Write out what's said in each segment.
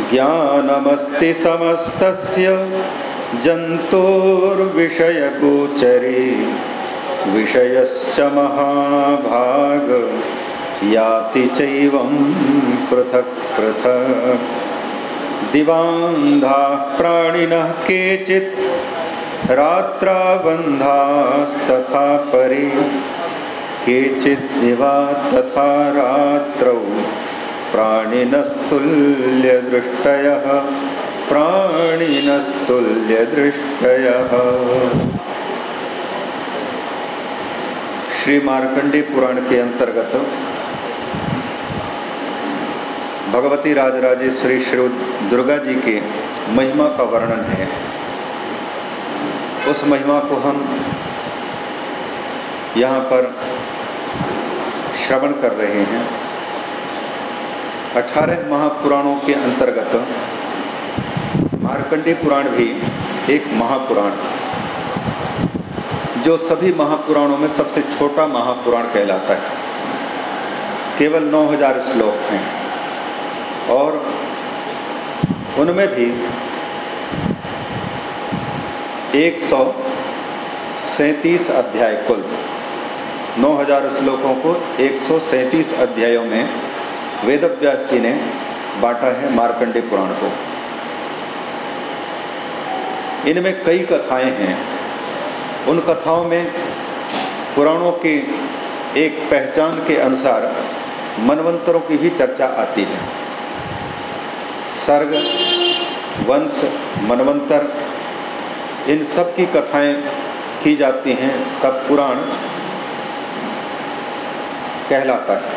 ज्ञानमस्ति समस्तस्य जन्तोर्विषयगोचरे। विषयश्च महाभाग, याति चैवं पृथक् पृथक्। दिवान्धाः प्राणिनः केचित्, रात्राबन्धास्तथा परे। केचिद्दिवा तथा रात्रौ प्राणिनस्तुल्यदृष्टयः। प्राणिनस्तुल्यदृष्टयः। श्री मार्कंडी पुराण के अंतर्गत भगवती राजराजेश्वरी श्री दुर्गा जी के महिमा का वर्णन है। उस महिमा को हम यहाँ पर श्रवण कर रहे हैं। अठारह महापुराणों के अंतर्गत मार्कंडी पुराण भी एक महापुराण जो सभी महापुराणों में सबसे छोटा महापुराण कहलाता है। केवल 9000 श्लोक हैं और उनमें भी एक सौ सैंतीस अध्याय कुल 9000 श्लोकों को एक सौ सैंतीस अध्यायों में वेद व्यास जी ने बांटा है मार्कंडे पुराण को। इनमें कई कथाएँ हैं। उन कथाओं में पुराणों की एक पहचान के अनुसार मनवंतरों की भी चर्चा आती है। सर्ग, वंश, मनवंतर, इन सब की कथाएँ की जाती हैं तब पुराण कहलाता है।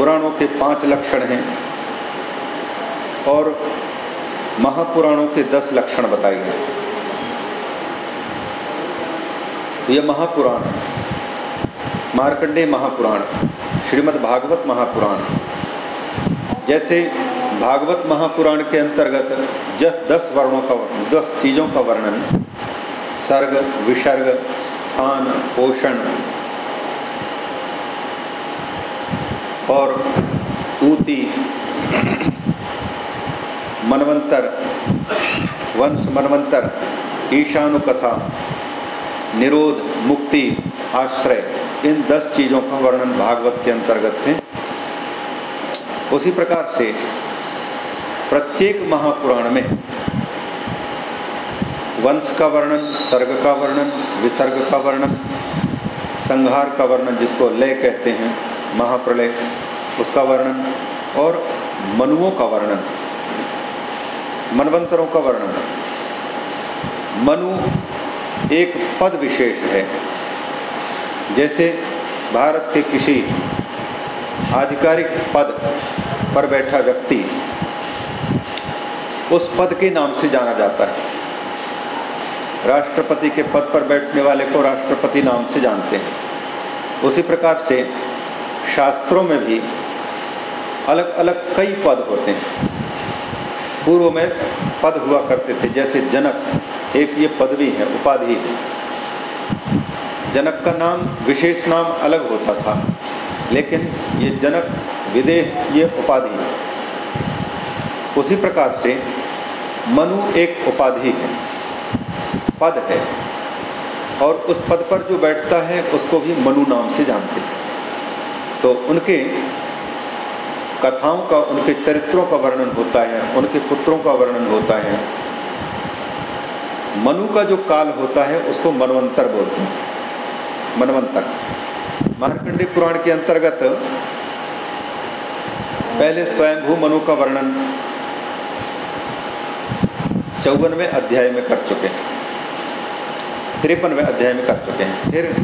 पुराणों के पाँच लक्षण हैं और महापुराणों के दस लक्षण बताए गए तो यह महापुराण है। मार्कंडेय महापुराण, श्रीमद् भागवत महापुराण। जैसे भागवत महापुराण के अंतर्गत जस दस वर्णों का दस चीज़ों का वर्णन, सर्ग, विसर्ग, स्थान, पोषण और ऊती, मनवंतर, वंश मनवंतर, ईशानुकथा, निरोध, मुक्ति, आश्रय, इन दस चीज़ों का वर्णन भागवत के अंतर्गत है। उसी प्रकार से प्रत्येक महापुराण में वंश का वर्णन, सर्ग का वर्णन, विसर्ग का वर्णन, संहार का वर्णन जिसको लय कहते हैं महाप्रलय, उसका वर्णन और मनुओं का वर्णन, मनवंतरों का वर्णन। मनु एक पद विशेष है। जैसे भारत के किसी आधिकारिक पद पर बैठा व्यक्ति, उस पद के नाम से जाना जाता है। राष्ट्रपति के पद पर बैठने वाले को राष्ट्रपति नाम से जानते हैं। उसी प्रकार से शास्त्रों में भी अलग अलग कई पद होते हैं। पूर्व में पद हुआ करते थे, जैसे जनक, एक ये पदवी है, उपाधि है। जनक का नाम, विशेष नाम अलग होता था, लेकिन ये जनक, विदेह, ये उपाधि है। उसी प्रकार से मनु एक उपाधि है, पद है, और उस पद पर जो बैठता है, उसको भी मनु नाम से जानते हैं। तो उनके कथाओं का, उनके चरित्रों का वर्णन होता है, उनके पुत्रों का वर्णन होता है। मनु का जो काल होता है, उसको मनवंतर बोलते हैं। मनवंतर। मार्कंडी पुराण के अंतर्गत पहले स्वयंभू मनु का वर्णन चौवनवें अध्याय में कर चुके हैं। तिरपनवें अध्याय में कर चुके हैं। फिर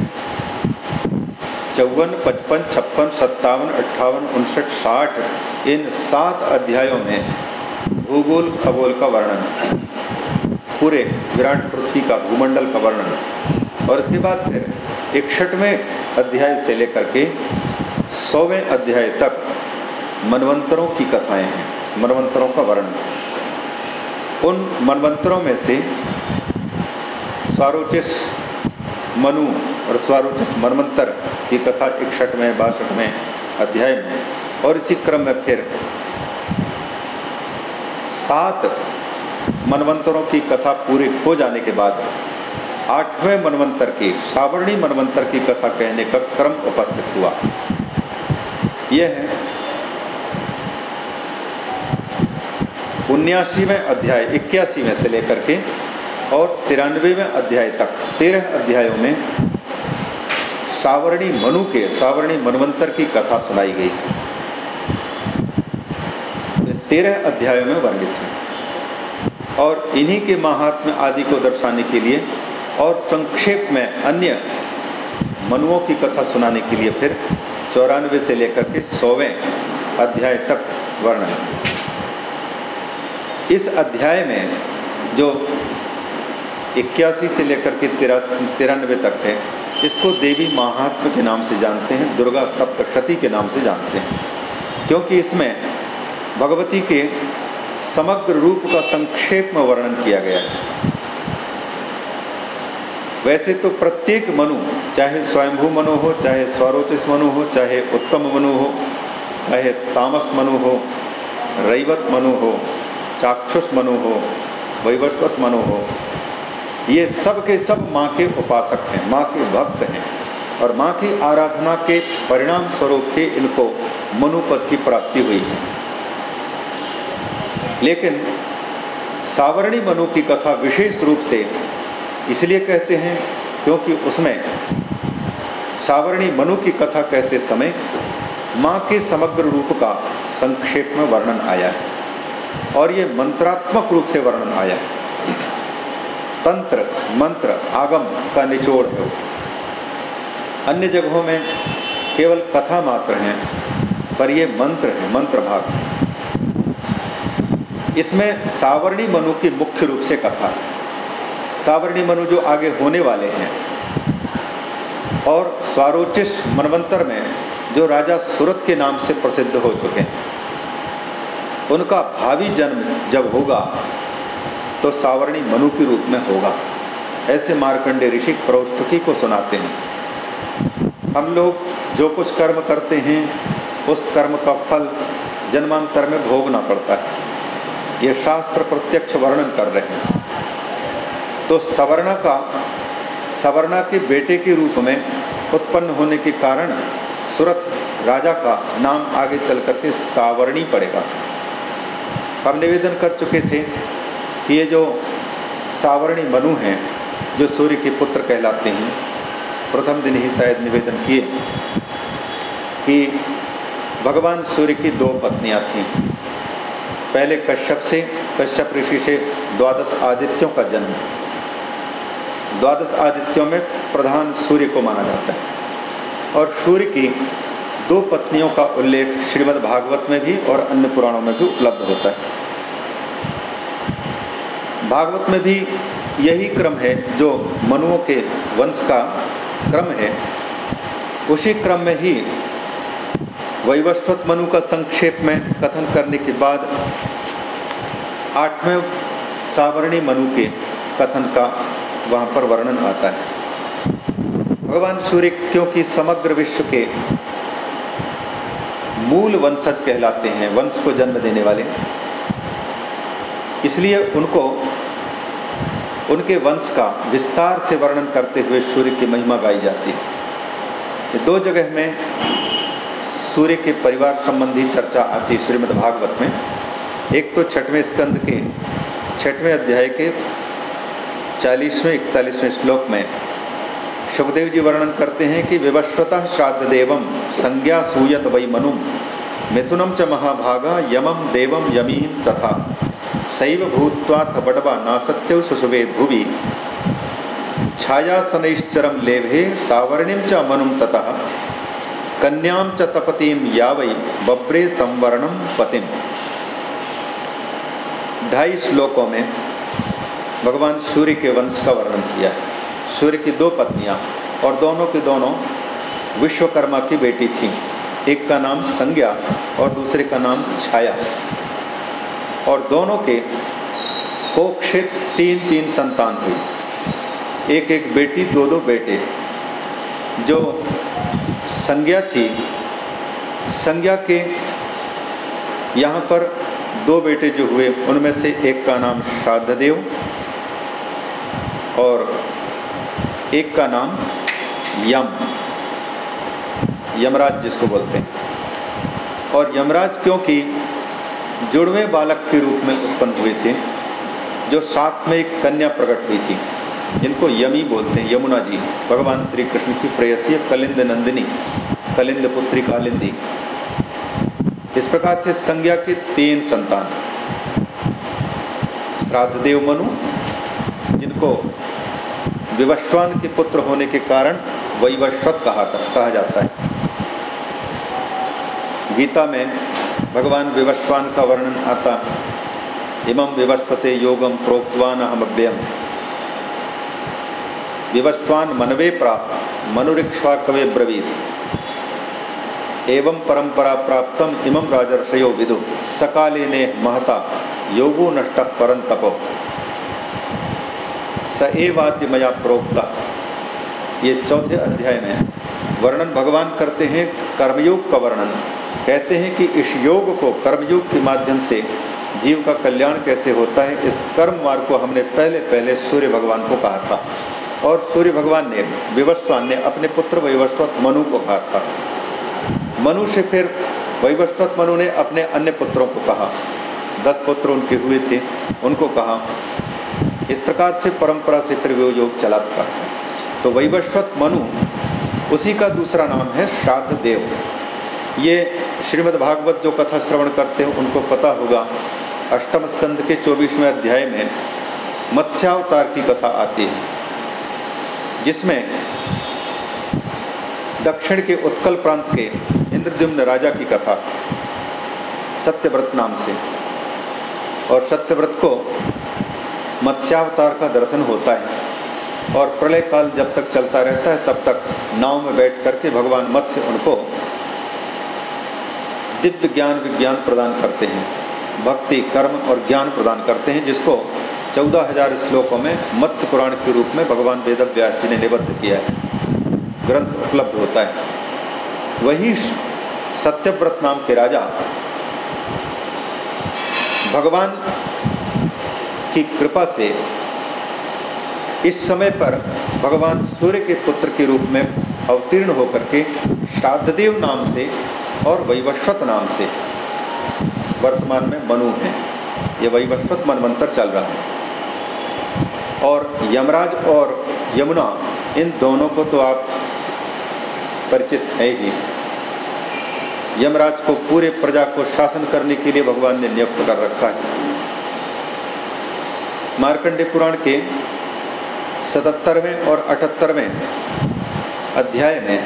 चौवन, पचपन, छप्पन, सत्तावन, अट्ठावन, उनसठ, साठ, इन सात अध्यायों में भूगोल, खगोल का वर्णन, पूरे विराट पृथ्वी का भूमंडल का वर्णन, और इसके बाद फिर इकसठवें अध्याय से लेकर के सौवें अध्याय तक मनवंतरों की कथाएँ हैं, मनवंतरों का वर्णन। उन मनवंतरों में से स्वारोचिस मनु और स्वारोचिस मनवंतर की कथा इकसठ में बासठ में अध्याय में। और इसी क्रम में फिर सात मनवंतरों की कथा पूरी हो जाने के बाद आठवें मनवंतर की, सावरणी मनवंतर की कथा कहने का क्रम उपस्थित हुआ। यह है उन्यासीवें अध्याय, इक्यासीवें से लेकर के और तिरानवेवें अध्याय तक, तेरह अध्यायों में सावरणी मनु के, सावरणी मनवंतर की कथा सुनाई गई। तेरह अध्यायों में वर्णित है। और इन्हीं के महात्म्य आदि को दर्शाने के लिए और संक्षेप में अन्य मनुओं की कथा सुनाने के लिए फिर चौरानवे से लेकर के सौवें अध्याय तक वर्णन इस अध्याय में जो इक्यासी से लेकर के तिरानवे तक है। इसको देवी महात्म के नाम से जानते हैं, दुर्गा सप्तशती के नाम से जानते हैं। क्योंकि इसमें भगवती के समग्र रूप का संक्षेप में वर्णन किया गया है। वैसे तो प्रत्येक मनु, चाहे स्वयंभू मनु हो, चाहे स्वरोचिस मनु हो, चाहे उत्तम मनु हो, चाहे तामस मनु हो, रैवत मनु हो, चाक्षुष मनु हो, वैवस्वत मनु हो ये सब के सब माँ के उपासक हैं, माँ के भक्त हैं। और माँ की आराधना के परिणाम स्वरूप के इनको मनुपद की प्राप्ति हुई है। लेकिन सावरणी मनु की कथा विशेष रूप से इसलिए कहते हैं क्योंकि उसमें सावरणी मनु की कथा कहते समय माँ के समग्र रूप का संक्षेप में वर्णन आया है और ये मंत्रात्मक रूप से वर्णन आया है। तंत्र, मंत्र, आगम का निचोड़ है। अन्य जगहों में केवल कथा मात्र हैं, पर ये मंत्र है, मंत्र भाग है। इसमें सावरणी मनु की मुख्य रूप से कथा सावरणी मनु जो आगे होने वाले हैं और स्वारोचिस मनवंतर में जो राजा सूरत के नाम से प्रसिद्ध हो चुके हैं, उनका भावी जन्म जब होगा तो सावरणी मनु के रूप में होगा। ऐसे मार्कंडे ऋषि प्रौष्टुकी को सुनाते हैं। हम लोग जो कुछ कर्म करते हैं, उस कर्म का फल जन्मांतर में भोगना पड़ता है। ये शास्त्र प्रत्यक्ष वर्णन कर रहे हैं। तो सवर्ण का, सवर्णा के बेटे के रूप में उत्पन्न होने के कारण सुरथ राजा का नाम आगे चल करके सावरणी पड़ेगा। हम निवेदन कर चुके थे कि ये जो सावरणी मनु हैं, जो सूर्य के पुत्र कहलाते हैं, प्रथम दिन ही शायद निवेदन किए कि भगवान सूर्य की दो पत्नियाँ थीं। पहले कश्यप से, कश्यप ऋषि से द्वादश आदित्यों का जन्म। द्वादश आदित्यों में प्रधान सूर्य को माना जाता है। और सूर्य की दो पत्नियों का उल्लेख श्रीमद् भागवत में भी और अन्य पुराणों में भी उपलब्ध होता है। भागवत में भी यही क्रम है जो मनुओं के वंश का क्रम है। उसी क्रम में ही वैवस्वत मनु का संक्षेप में कथन करने के बाद आठवें सावरणी मनु के कथन का वहाँ पर वर्णन आता है। भगवान सूर्य क्योंकि समग्र विश्व के मूल वंशज कहलाते हैं, वंश को जन्म देने वाले, इसलिए उनको उनके वंश का विस्तार से वर्णन करते हुए सूर्य की महिमा गाई जाती है। दो जगह में सूर्य के परिवार संबंधी चर्चा आती है श्रीमद् भागवत में। एक तो छठवें स्कंद के, छठवें अध्याय के चालीसवें, इकतालीसवें श्लोक में सुखदेव जी वर्णन करते हैं कि विवस्वतः श्राद्ध देवम संज्ञा सूयत वै मनु मिथुनम च महाभागा यमम देवम यमीन तथा शैव भूत्वाथ बडवा नासत्यौ सुसुवे भुवि। छायासनैश्चरम लेभे सावर्णिम च मनुम ततः। कन्याम च तपतिम यावई बब्रे संवरणम पतिम ढाई श्लोकों में भगवान सूर्य के वंश का वर्णन किया। सूर्य की दो पत्नियाँ और दोनों की दोनों विश्वकर्मा की बेटी थीं। एक का नाम संज्ञा और दूसरे का नाम छाया। और दोनों के कोक्षित तीन तीन संतान हुई। एक एक बेटी, दो दो बेटे। जो संज्ञा थी, संज्ञा के यहाँ पर दो बेटे जो हुए, उनमें से एक का नाम श्राद्धदेव और एक का नाम यम। यमराज जिसको बोलते हैं। और यमराज क्योंकि जुड़वे बालक के रूप में उत्पन्न हुए थे, जो साथ में एक कन्या प्रकट हुई थी, जिनको यमी बोलते हैं, यमुना जी। भगवान श्री कृष्ण की प्रेयसी कलिंद नंदिनी, कलिंद पुत्री कालिंदी। इस प्रकार से संज्ञा के तीन संतान। श्राद्धदेव मनु, जिनको विवश्वान के पुत्र होने के कारण वैवस्वत कहा कहा जाता है। गीता में भगवान विवस्वान का वर्णन आता। इमं विवस्वते योगम प्रोक्तवान अहमभ्यम विवस्वान मनवे प्राप्त मनुरिक्ष्वा कवे ब्रवीत। एवं परंपरा प्राप्तम इमं राजर्षयो विदु। सकाले ने महता, योगो नष्ट परं स एवाद्य मया प्रोक्ता। ये चौथे अध्याय में वर्णन भगवान करते हैं, कर्मयोग का वर्णन। कहते हैं कि इस योग को कर्मयोग के माध्यम से जीव का कल्याण कैसे होता है, इस कर्म मार्ग को हमने पहले पहले सूर्य भगवान को कहा था। और सूर्य भगवान ने, विवस्वान ने अपने पुत्र वैवस्वत मनु को कहा था। मनु से फिर वैवस्वत मनु ने अपने अन्य पुत्रों को कहा। दस पुत्र उनके हुए थे। उनको कहा, इस प्रकार से परंपरा से फिर वो योग चला था तो वैवस्वत मनु, उसी का दूसरा नाम है श्राद्ध देव। ये श्रीमद् भागवत जो कथा श्रवण करते हैं, उनको पता होगा, अष्टम स्कंद के चौबीसवें अध्याय में मत्स्यावतार की कथा आती है, जिसमें दक्षिण के उत्कल प्रांत के इंद्रद्युम्न राजा की कथा, सत्यव्रत नाम से। और सत्यव्रत को मत्स्यावतार का दर्शन होता है, और प्रलय काल जब तक चलता रहता है, तब तक नाव में बैठ करके भगवान मत्स्य उनको दिव्य ज्ञान विज्ञान प्रदान करते हैं। भक्ति, कर्म और ज्ञान प्रदान करते हैं, जिसको चौदह हज़ार श्लोकों में मत्स्य पुराण के रूप में भगवान वेद व्यास जी ने निबद्ध किया है। ग्रंथ उपलब्ध होता है। वही सत्यव्रत नाम के राजा भगवान की कृपा से इस समय पर भगवान सूर्य के पुत्र के रूप में अवतीर्ण होकर के श्राद्धदेव नाम से और वैवस्वत नाम से। वर्तमान में मनु हैं। ये वैवस्वत मनवंतर चल रहा है। और यमराज और यमुना, इन दोनों को तो आप परिचित है ही। यमराज को पूरे प्रजा को शासन करने के लिए भगवान ने नियुक्त कर रखा है। मार्कंडे पुराण के सतहत्तरवें और अठहत्तरवें अध्याय में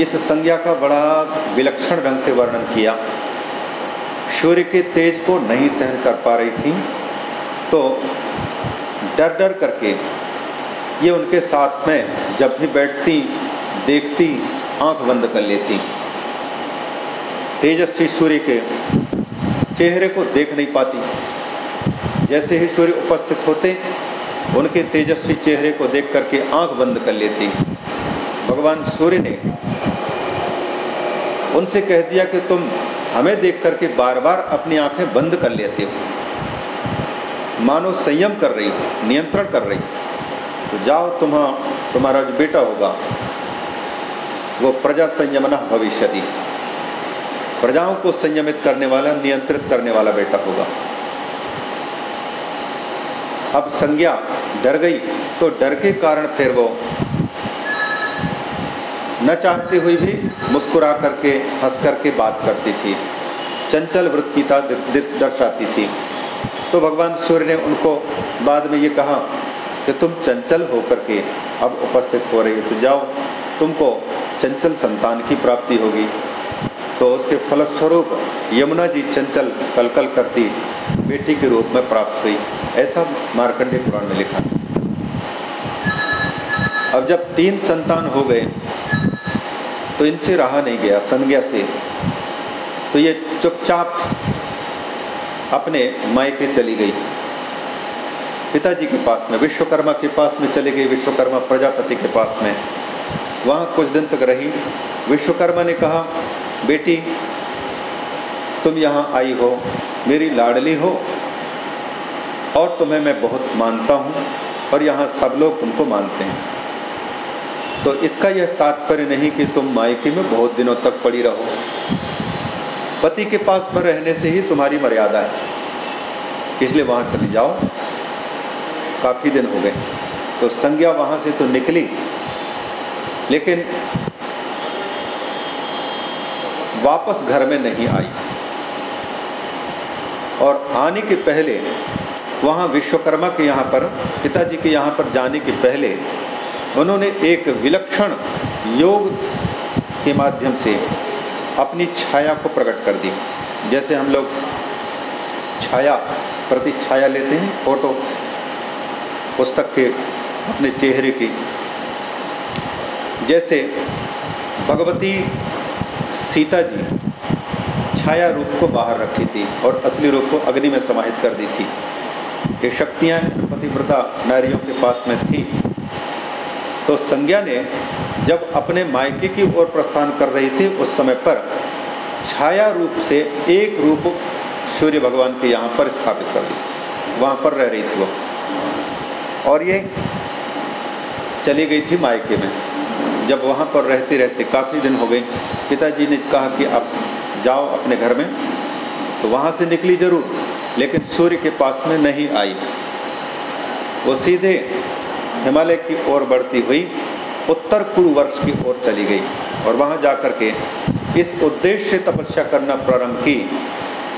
इस संज्ञा का बड़ा विलक्षण ढंग से वर्णन किया। सूर्य के तेज को नहीं सहन कर पा रही थी तो डर डर करके ये उनके साथ में जब भी बैठती, देखती, आँख बंद कर लेती। तेजस्वी सूर्य के चेहरे को देख नहीं पाती। जैसे ही सूर्य उपस्थित होते, उनके तेजस्वी चेहरे को देख करके आँख बंद कर लेती। भगवान सूर्य ने उनसे कह दिया कि तुम हमें देख करके बार बार अपनी आँखें बंद कर लेते हो। मानो संयम कर रही हो, नियंत्रण कर रही हो। तो जाओ तुम्हारा तुम्हारा जो बेटा होगा, वो प्रजा संयमना भविष्य प्रजाओं को संयमित करने वाला, नियंत्रित करने वाला बेटा होगा। अब संज्ञा डर गई तो डर के कारण फिर वो न चाहते हुए भी मुस्कुरा करके, हंस करके बात करती थी। चंचल वृत्तिता दर्शाती थी। तो भगवान सूर्य ने उनको बाद में ये कहा कि तुम चंचल होकर के अब उपस्थित हो रही हो तो जाओ, तुमको चंचल संतान की प्राप्ति होगी। तो उसके फलस्वरूप यमुना जी चंचल कलकल करती बेटी के रूप में प्राप्त हुई। ऐसा मार्कंडे पुराण में लिखा अब जब तीन संतान हो गए तो इनसे रहा नहीं गया, संज्ञा से। तो ये चुपचाप अपने मायके चली गई। पिताजी के पास में, विश्वकर्मा के पास में चली गई विश्वकर्मा प्रजापति के पास में। वहाँ कुछ दिन तक रही। विश्वकर्मा ने कहा, बेटी, तुम यहाँ आई हो, मेरी लाडली हो, और तुम्हें मैं बहुत मानता हूँ, और यहाँ सब लोग उनको मानते हैं। तो इसका यह तात्पर्य नहीं कि तुम मायके में बहुत दिनों तक पड़ी रहो। पति के पास में रहने से ही तुम्हारी मर्यादा है। इसलिए वहाँ चली जाओ। काफ़ी दिन हो गए। तो संज्ञा वहाँ से तो निकली। लेकिन वापस घर में नहीं आई। और आने के पहले, वहाँ विश्वकर्मा के यहाँ पर, पिताजी के यहाँ पर जाने के पहले उन्होंने एक विलक्षण योग के माध्यम से अपनी छाया को प्रकट कर दी। जैसे हम लोग छाया प्रति छाया लेते हैं, फ़ोटो, पुस्तक के अपने चेहरे की। जैसे भगवती सीता जी छाया रूप को बाहर रखी थी और असली रूप को अग्नि में समाहित कर दी थी। ये शक्तियाँ, पतिव्रता नारियों के पास में थी। तो संज्ञा ने जब अपने मायके की ओर प्रस्थान कर रही थी, उस समय पर छाया रूप से एक रूप सूर्य भगवान के यहाँ पर स्थापित कर दी। वहाँ पर रह रही थी वो। और ये चली गई थी मायके में। जब वहाँ पर रहते रहते काफ़ी दिन हो गए, पिताजी ने कहा कि आप जाओ अपने घर में तो वहाँ से निकली ज़रूर, लेकिन सूर्य के पास में नहीं आई। वो सीधे हिमालय की ओर बढ़ती हुई उत्तर पूर्व वर्ष की ओर चली गई और वहाँ जा कर के इस उद्देश्य से तपस्या करना प्रारंभ की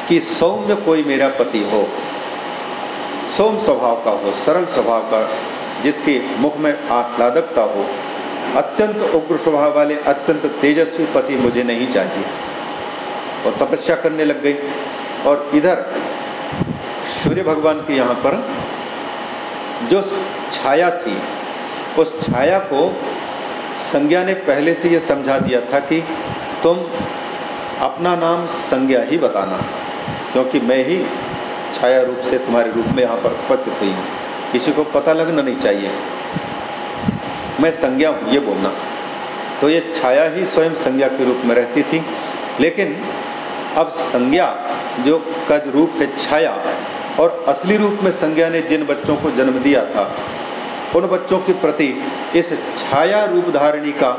कि सौम्य कोई मेरा पति हो। सौम स्वभाव का हो, सरल स्वभाव का, जिसके मुख में आह्लादकता हो। अत्यंत उग्र स्वभाव वाले, अत्यंत तेजस्वी पति मुझे नहीं चाहिए। और तपस्या करने लग गई और इधर सूर्य भगवान के यहाँ पर जो छाया थी, उस छाया को संज्ञा ने पहले से ये समझा दिया था कि तुम अपना नाम संज्ञा ही बताना, क्योंकि मैं ही छाया रूप से तुम्हारे रूप में यहाँ पर उपस्थित हुई हूँ। किसी को पता लगना नहीं चाहिए। मैं संज्ञा हूँ, ये बोलना। तो ये छाया ही स्वयं संज्ञा के रूप में रहती थी। लेकिन अब संज्ञा जो का रूप है छाया और असली रूप में संज्ञा ने जिन बच्चों को जन्म दिया था, उन बच्चों के प्रति इस छाया रूप धारणी का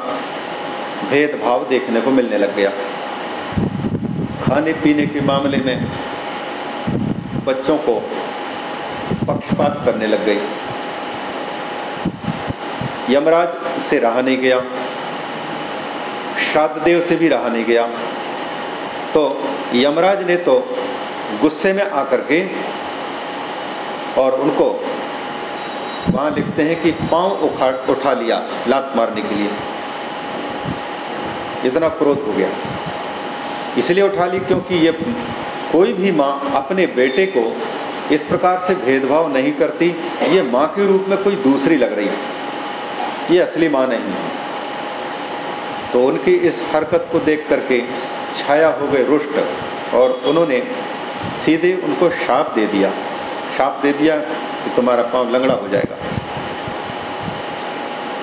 भेदभाव देखने को मिलने लग गया। खाने पीने के मामले में बच्चों को पक्षपात करने लग गई। यमराज से रहा नहीं गया श्राद्धदेव से भी रहा नहीं गया। तो यमराज ने तो गुस्से में आकर के और उनको वहाँ लिखते हैं कि पाँव उखा उठा लिया लात मारने के लिए। इतना क्रोध हो गया। इसलिए उठा ली क्योंकि ये कोई भी माँ अपने बेटे को इस प्रकार से भेदभाव नहीं करती। ये माँ के रूप में कोई दूसरी लग रही है। ये असली माँ नहीं है। तो उनकी इस हरकत को देख करके छाया हो गए रुष्ट और उन्होंने सीधे उनको शाप दे दिया। शाप दे दिया कि तुम्हारा पाँव लंगड़ा हो जाएगा।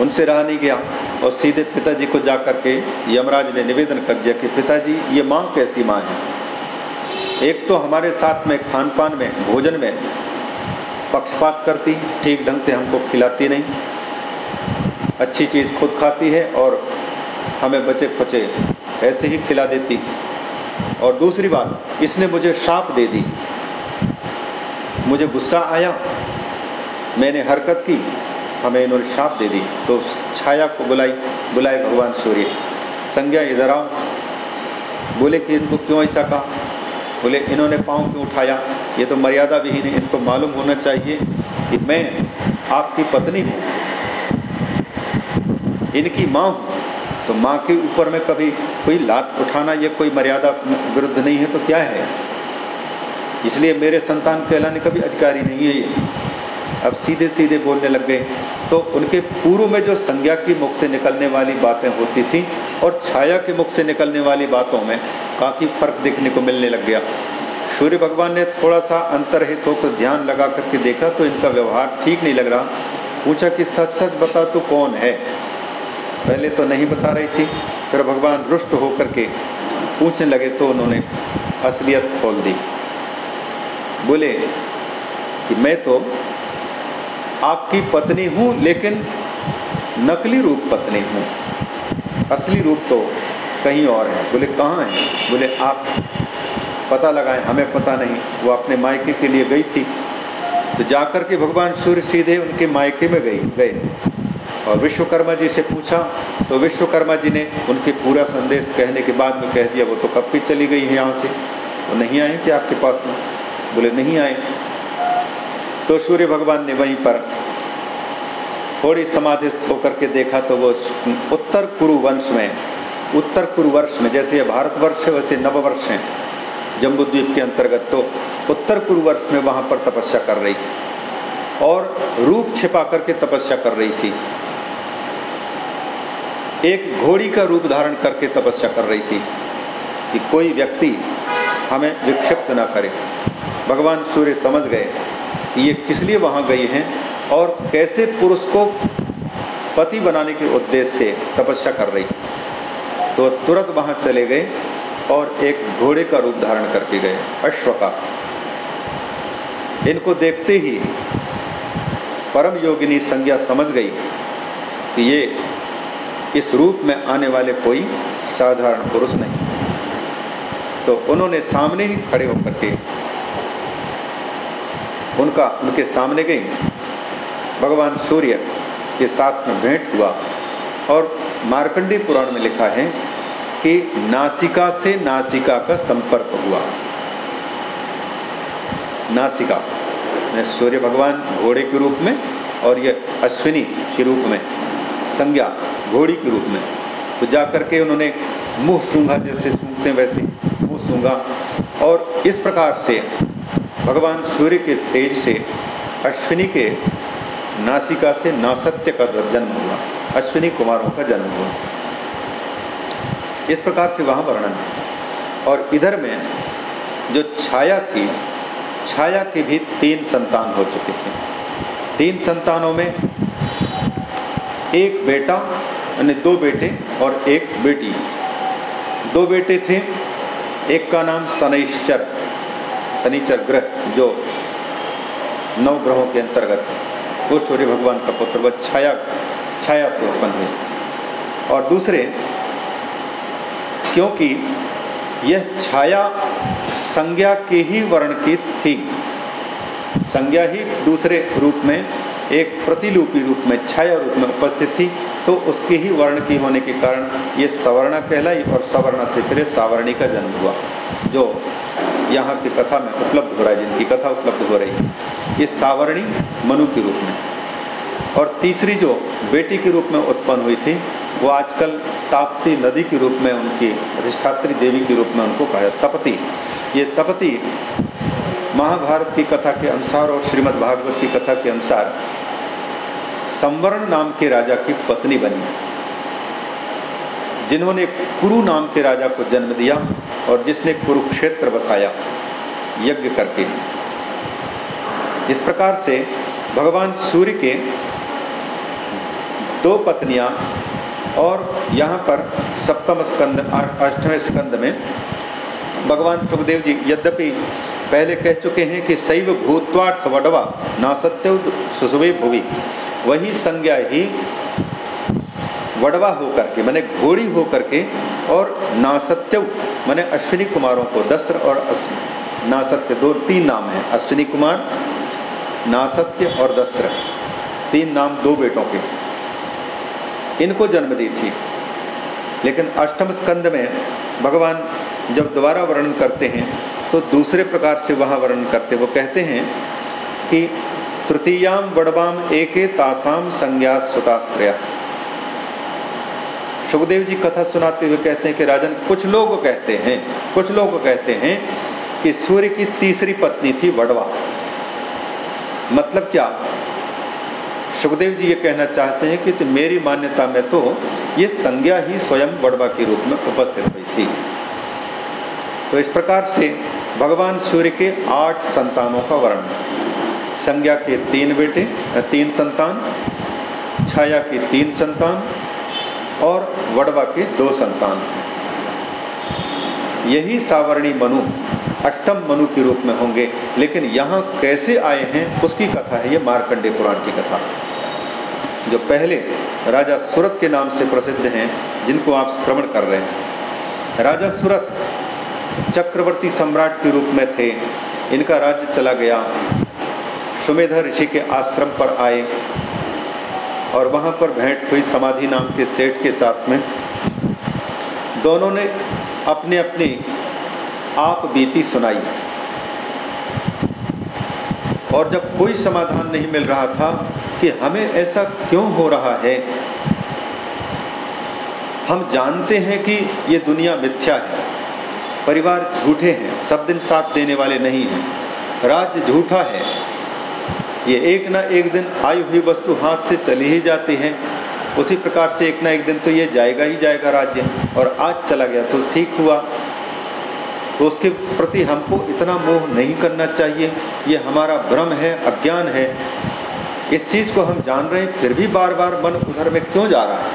उनसे रहा नहीं गया और सीधे पिताजी को जा कर के यमराज ने निवेदन कर दिया कि पिताजी, ये माँ कैसी माँ है? एक तो हमारे साथ में खान पान में, भोजन में पक्षपात करती, ठीक ढंग से हमको खिलाती नहीं। अच्छी चीज़ खुद खाती है और हमें बचे खुचे ऐसे ही खिला देती। और दूसरी बात, इसने मुझे शाप दे दी। मुझे गुस्सा आया। मैंने हरकत की। हमें इन्होंने शाप दे दी। तो उस छाया को बुलाई, बुलाए भगवान सूर्य। संज्ञा, इधर आओ। बोले कि इनको क्यों ऐसा कहा? बोले, इन्होंने पाँव क्यों उठाया? ये तो मर्यादा विहीन है। इनको मालूम होना चाहिए कि मैं आपकी पत्नी हूँ। इनकी माँ हूँ। तो माँ के ऊपर में कभी कोई लात उठाना ये कोई मर्यादा विरुद्ध नहीं है तो क्या है? इसलिए मेरे संतान कहलाने का भी अधिकारी नहीं है ये। अब सीधे सीधे बोलने लग गए। तो उनके पूर्व में जो संज्ञा की मुख से निकलने वाली बातें होती थी और छाया के मुख से निकलने वाली बातों में काफ़ी फ़र्क देखने को मिलने लग गया। सूर्य भगवान ने थोड़ा सा अंतरहित होकर ध्यान लगा करके देखा तो इनका व्यवहार ठीक नहीं लग रहा। पूछा कि सच सच बता तो कौन है? पहले तो नहीं बता रही थी, फिर भगवान रुष्ट होकर के पूछने लगे तो उन्होंने असलियत खोल दी। बोले कि मैं तो आपकी पत्नी हूँ, लेकिन नकली रूप पत्नी हूँ। असली रूप तो कहीं और है। बोले, कहाँ है? बोले, आप पता लगाएँ, हमें पता नहीं। वो अपने मायके के लिए गई थी। तो जाकर के भगवान सूर्य सीधे उनके मायके में गई, गए। और विश्वकर्मा जी से पूछा तो विश्वकर्मा जी ने उनके पूरा संदेश कहने के बाद में कह दिया, वो तो कब की चली गई है यहाँ से? वो नहीं आए कि आपके पास में? बोले, नहीं आए। तो सूर्य भगवान ने वहीं पर थोड़ी समाधिस्थ होकर के देखा तो वो उत्तर कुरु वंश में, उत्तर कुरु वर्ष में, जैसे ये भारतवर्ष है, वैसे नववर्ष हैं, जम्बूद्वीप के अंतर्गत। तो उत्तर कुरु वर्ष में वहाँ पर तपस्या कर रही और रूप छिपा करके तपस्या कर रही थी। एक घोड़ी का रूप धारण करके तपस्या कर रही थी कि कोई व्यक्ति हमें विक्षिप्त ना करे। भगवान सूर्य समझ गए कि ये किस लिए वहाँ गई हैं और कैसे पुरुष को पति बनाने के उद्देश्य से तपस्या कर रही। तो तुरंत वहाँ चले गए और एक घोड़े का रूप धारण करके गए, अश्व का। इनको देखते ही परम योगिनी संज्ञा समझ गई कि ये इस रूप में आने वाले कोई साधारण पुरुष नहीं। तो उन्होंने सामने ही खड़े होकर के उनका, उनके सामने गई। भगवान सूर्य के साथ में भेंट हुआ और मार्कंडी पुराण में लिखा है कि नासिका से नासिका का संपर्क हुआ। नासिका सूर्य भगवान घोड़े के रूप में और ये अश्विनी के रूप में, संज्ञा घोड़ी के रूप में। तो जा कर के उन्होंने मुँह सूंघा, जैसे सूंघते वैसे मुँह सूंघा। और इस प्रकार से भगवान सूर्य के तेज से अश्विनी के नासिका से नासत्य का जन्म हुआ। अश्विनी कुमारों का जन्म हुआ। इस प्रकार से वहाँ वर्णन है। और इधर में जो छाया थी, छाया की भी तीन संतान हो चुके थे। तीन संतानों में एक बेटा यानी दो बेटे और एक बेटी। दो बेटे थे, एक का नाम शनिश्चर। शनिचर ग्रह जो नव ग्रहों के अंतर्गत है, वो सूर्य भगवान का पुत्र वह छाया छाया से उत्पन्न हुए और दूसरे, क्योंकि यह छाया संज्ञा के ही वर्ण की थी, संज्ञा ही दूसरे रूप में, एक प्रतिलूपी रूप में, छाया रूप में उपस्थित थी तो उसके ही वर्ण की होने के कारण ये सवर्णा कहलाई और सवर्णा से फिर सावर्णी का जन्म हुआ, जो यहाँ की कथा में उपलब्ध हो रहा है, जिनकी कथा उपलब्ध हो रही है। ये सावर्णी मनु के रूप में। और तीसरी जो बेटी के रूप में उत्पन्न हुई थी, वो आजकल ताप्ती नदी के रूप में उनकी, अधिष्ठात्री देवी के रूप में उनको कहा तपति। ये तपति महाभारत की कथा के अनुसार और श्रीमद् भागवत की कथा के अनुसार संवरण नाम के राजा की पत्नी बनी। जिन्होंने कुरु नाम के राजा को जन्म दिया और जिसने कुरुक्षेत्र बसाया, यज्ञ करके। इस प्रकार से भगवान सूर्य के दो पत्नियाँ और यहाँ पर सप्तम स्कंद अष्टवें स्कंद में भगवान सुखदेव जी, यद्यपि पहले कह चुके हैं कि शैव भूतवाठ वडवा ना सत्य सुसुवे भुवि, वही संज्ञा ही वडवा होकर के, मैंने घोड़ी होकर के और नासत्य मैंने अश्विनी कुमारों को दस्र और नासत्य दो, तीन नाम हैं, अश्विनी कुमार, नासत्य और दस्र। तीन नाम दो बेटों के। इनको जन्म दी थी। लेकिन अष्टम स्कंद में भगवान जब दोबारा वर्णन करते हैं तो दूसरे प्रकार से वहाँ वर्णन करते वो कहते हैं कि तृतीयाम बड़बाम एके तासाम संज्ञा सुतास्त्रया। सुखदेव जी कथा सुनाते हुए कहते हैं कि राजन, कुछ लोग कहते हैं, कुछ लोग कहते हैं कि सूर्य की तीसरी पत्नी थी वड़वा। मतलब क्या? सुखदेव जी ये कहना चाहते हैं कि तो मेरी मान्यता में तो ये संज्ञा ही स्वयं वडवा के रूप में उपस्थित हुई थी। तो इस प्रकार से भगवान सूर्य के आठ संतानों का वर्णन। संज्ञा के तीन बेटे, तीन संतान, छाया के तीन संतान और वड़वा के दो संतान यही सावरणी मनु, अष्टम मनु के रूप में होंगे, लेकिन यहाँ कैसे आए हैं, उसकी कथा है, ये मार्कंडे पुराण की कथा। जो पहले राजा सूरत के नाम से प्रसिद्ध हैं, जिनको आप श्रवण कर रहे हैं। राजा सूरत चक्रवर्ती सम्राट के रूप में थे, इनका राज्य चला गया। सुमेधा ऋषि के आश्रम पर आए और वहाँ पर भेंट हुई समाधि नाम के सेठ के साथ में। दोनों ने अपने अपने आप बीती सुनाई। और जब कोई समाधान नहीं मिल रहा था कि हमें ऐसा क्यों हो रहा है, हम जानते हैं कि ये दुनिया मिथ्या है। परिवार झूठे हैं, सब दिन साथ देने वाले नहीं हैं। राज्य झूठा है ये एक ना एक दिन आई हुई वस्तु हाथ से चली ही जाती है। उसी प्रकार से एक ना एक दिन तो ये जाएगा ही जाएगा राज्य। और आज चला गया तो ठीक हुआ। तो उसके प्रति हमको इतना मोह नहीं करना चाहिए। ये हमारा भ्रम है, अज्ञान है। इस चीज़ को हम जान रहे हैं, फिर भी बार बार मन उधर में क्यों जा रहा है?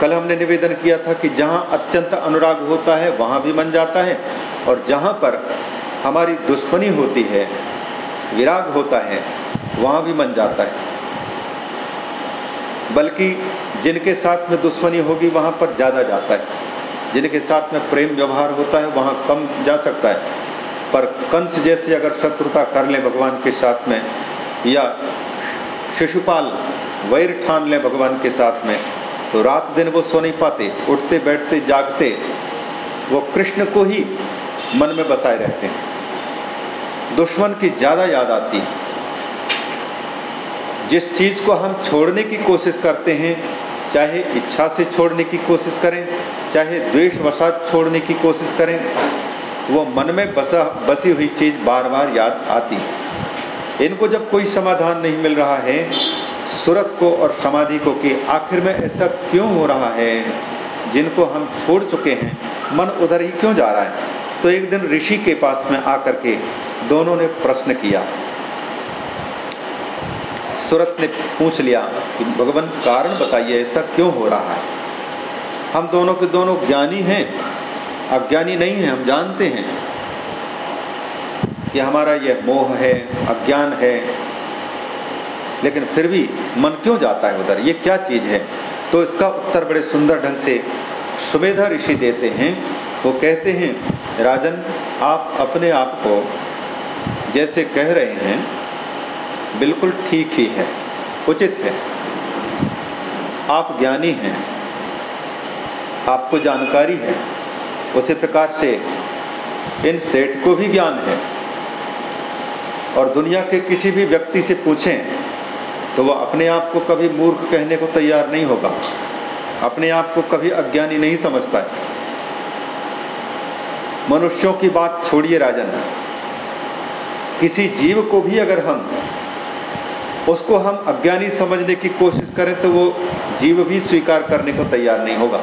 कल हमने निवेदन किया था कि जहाँ अत्यंत अनुराग होता है, वहाँ भी मन जाता है। और जहाँ पर हमारी दुश्मनी होती है विराग होता है, वहाँ भी मन जाता है। बल्कि जिनके साथ में दुश्मनी होगी, वहाँ पर ज़्यादा जाता है। जिनके साथ में प्रेम व्यवहार होता है, वहाँ कम जा सकता है। पर कंस जैसे अगर शत्रुता कर ले भगवान के साथ में, या शिशुपाल वैर ठान लें भगवान के साथ में तो रात दिन वो सो नहीं पाते, उठते, बैठते, जागते, वो कृष्ण को ही मन में बसाए रहते हैं। दुश्मन की ज़्यादा याद आती है। जिस चीज़ को हम छोड़ने की कोशिश करते हैं, चाहे इच्छा से छोड़ने की कोशिश करें, चाहे द्वेष वसात छोड़ने की कोशिश करें, वो मन में बसा, बसी हुई चीज़ बार बार याद आती है। इनको जब कोई समाधान नहीं मिल रहा है, सूरत को और समाधि को कि आखिर में ऐसा क्यों हो रहा है? जिनको हम छोड़ चुके हैं, मन उधर ही क्यों जा रहा है? तो एक दिन ऋषि के पास में आकर के दोनों ने प्रश्न किया। सूरत ने पूछ लिया कि, भगवान, कारण बताइए, ऐसा क्यों हो रहा है? हम दोनों के दोनों ज्ञानी हैं। अज्ञानी नहीं हैं, हम जानते हैं। कि हमारा यह मोह है, अज्ञान है, लेकिन फिर भी मन क्यों जाता है उधर? ये क्या चीज़ है? तो इसका उत्तर बड़े सुंदर ढंग से सुमेधा ऋषि देते हैं। वो कहते हैं, राजन, आप अपने आप को जैसे कह रहे हैं, बिल्कुल ठीक ही है, उचित है। आप ज्ञानी हैं, आपको जानकारी है, उसी प्रकार से इन सेठ को भी ज्ञान है। और दुनिया के किसी भी व्यक्ति से पूछें तो वह अपने आप को कभी मूर्ख कहने को तैयार नहीं होगा। अपने आप को कभी अज्ञानी नहीं समझता है। मनुष्यों की बात छोड़िए राजन। किसी जीव को भी अगर हम, उसको हम अज्ञानी समझने की कोशिश करें तो वो जीव भी स्वीकार करने को तैयार नहीं होगा।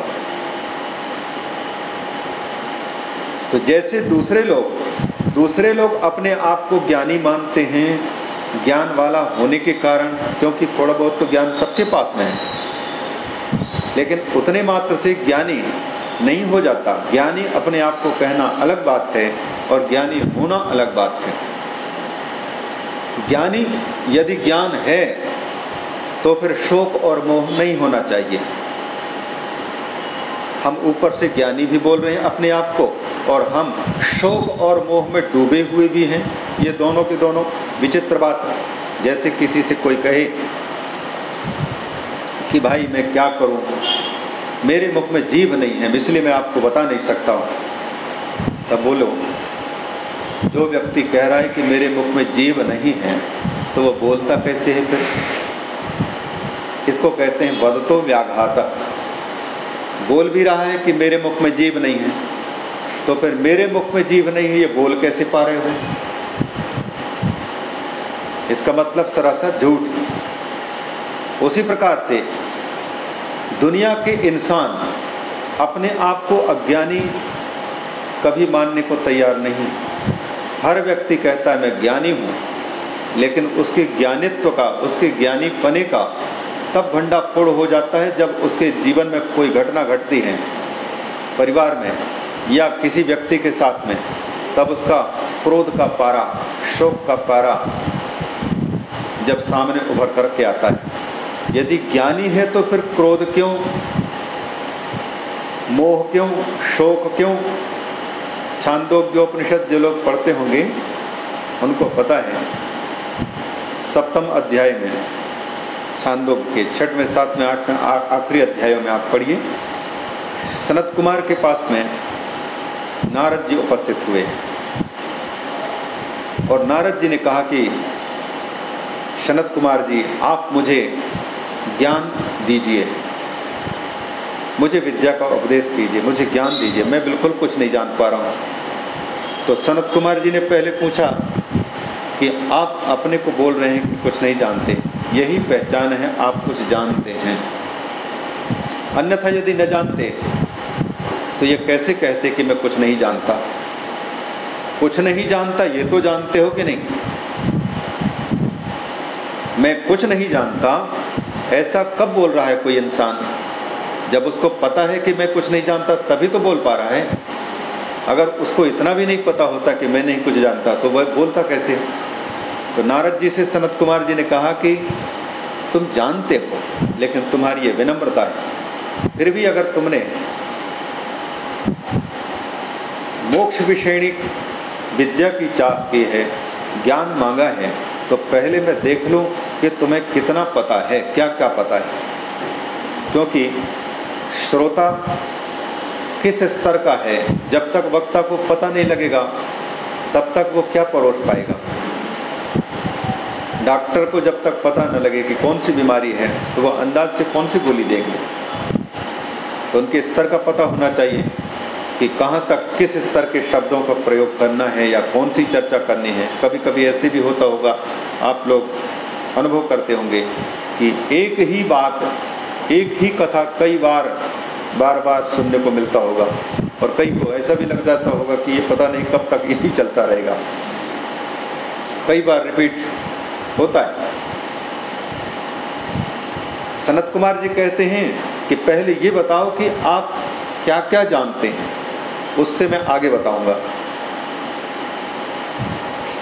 तो जैसे दूसरे लोग दूसरे लोग अपने आप को ज्ञानी मानते हैं, ज्ञान वाला होने के कारण, क्योंकि थोड़ा बहुत तो ज्ञान सबके पास में है। लेकिन उतने मात्र से ज्ञानी नहीं हो जाता। ज्ञानी अपने आप को कहना अलग बात है और ज्ञानी होना अलग बात है। ज्ञानी यदि ज्ञान है तो फिर शोक और मोह नहीं होना चाहिए। हम ऊपर से ज्ञानी भी बोल रहे हैं अपने आप को, और हम शोक और मोह में डूबे हुए भी हैं। ये दोनों के दोनों विचित्र बात है। जैसे किसी से कोई कहे कि, भाई, मैं क्या करूँ? मेरे मुख में जीव नहीं है, इसलिए मैं आपको बता नहीं सकता हूँ। तब बोलो जो व्यक्ति कह रहा है कि मेरे मुख में जीव नहीं है तो वो बोलता कैसे है फिर? इसको कहते हैं वदतो व्याघात। बोल भी रहा है कि मेरे मुख में जीव नहीं है तो फिर मेरे मुख में जीव नहीं है, ये बोल कैसे पा रहे हो? इसका मतलब सरासर झूठ। उसी प्रकार से दुनिया के इंसान अपने आप को अज्ञानी कभी मानने को तैयार नहीं। हर व्यक्ति कहता है, मैं ज्ञानी हूँ। लेकिन उसके ज्ञानित्व का, उसके ज्ञानी पने का तब भंडा फोड़ हो जाता है जब उसके जीवन में कोई घटना घटती है परिवार में या किसी व्यक्ति के साथ में। तब उसका क्रोध का पारा, शोक का पारा जब सामने उभर करके आता है। यदि ज्ञानी है तो फिर क्रोध क्यों? मोह क्यों? शोक क्यों? छांदोग्योपनिषद जो लोग पढ़ते होंगे, उनको पता है, सप्तम अध्याय में छांदोग के छठवें, सातवें, आठवें आखिरी अध्यायों में आप पढ़िए। सनत कुमार के पास में नारद जी उपस्थित हुए। और नारद जी ने कहा कि, सनत कुमार जी, आप मुझे ज्ञान दीजिए। मुझे विद्या का उपदेश कीजिए, मुझे ज्ञान दीजिए, मैं बिल्कुल कुछ नहीं जान पा रहा हूँ। तो सनत कुमार जी ने पहले पूछा कि आप अपने को बोल रहे हैं कि कुछ नहीं जानते, यही पहचान है, आप कुछ जानते हैं। अन्यथा यदि न जानते तो ये कैसे कहते कि मैं कुछ नहीं जानता? कुछ नहीं जानता, ये तो जानते हो कि नहीं? मैं कुछ नहीं जानता, ऐसा कब बोल रहा है कोई इंसान? जब उसको पता है कि मैं कुछ नहीं जानता, तभी तो बोल पा रहा है। अगर उसको इतना भी नहीं पता होता कि मैं नहीं कुछ जानता तो वह बोलता कैसे? तो नारद जी से सनत कुमार जी ने कहा कि, तुम जानते हो, लेकिन तुम्हारी ये विनम्रता है। फिर भी अगर तुमने मोक्ष विषयणी विद्या की चाह की है, ज्ञान मांगा है तो पहले मैं देख लूँ कि तुम्हें कितना पता है क्या क्या पता है। क्योंकि श्रोता, किस स्तर का है? जब तक वक्ता को पता नहीं लगेगा, तब तक वो क्या परोस पाएगा? डॉक्टर को जब तक पता न लगे कि कौन सी बीमारी है तो वो अंदाज से कौन सी गोली देगी? तो उनके स्तर का पता होना चाहिए कि कहाँ तक किस स्तर के शब्दों का प्रयोग करना है या कौन सी चर्चा करनी है। कभी कभी ऐसे भी होता होगा, आप लोग अनुभव करते होंगे कि एक ही बात एक ही कथा कई बार बार बार सुनने को मिलता होगा। और कई को ऐसा भी लग जाता होगा कि ये पता नहीं कब तक यही चलता रहेगा। कई बार रिपीट होता है। सनत कुमार जी कहते हैं कि पहले ये बताओ कि आप क्या क्या जानते हैं। उससे मैं आगे बताऊँगा।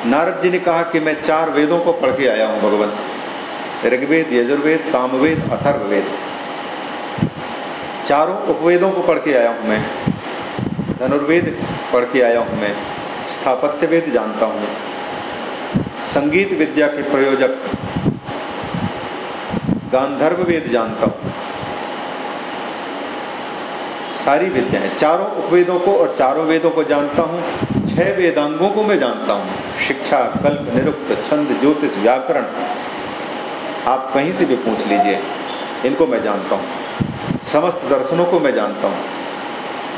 नारद जी ने कहा कि मैं चार वेदों को पढ़ के आया हूँ, भगवान। ऋग्वेद, यजुर्वेद, सामवेद, अथर्ववेद। चारों उपवेदों को पढ़ के आया हूँ मैं। धनुर्वेद पढ़ के आया हूँ मैं। स्थापत्य वेद जानता हूँ। संगीत विद्या के प्रयोजक गांधर्व वेद जानता हूँ। सारी विद्याएँ चारों उपवेदों को और चारों वेदों को जानता हूँ। छह वेदांगों को मैं जानता हूँ। शिक्षा, कल्प, निरुक्त, छंद, ज्योतिष, व्याकरण। आप कहीं से भी पूछ लीजिए। इनको मैं जानता हूँ। समस्त दर्शनों को मैं जानता हूँ।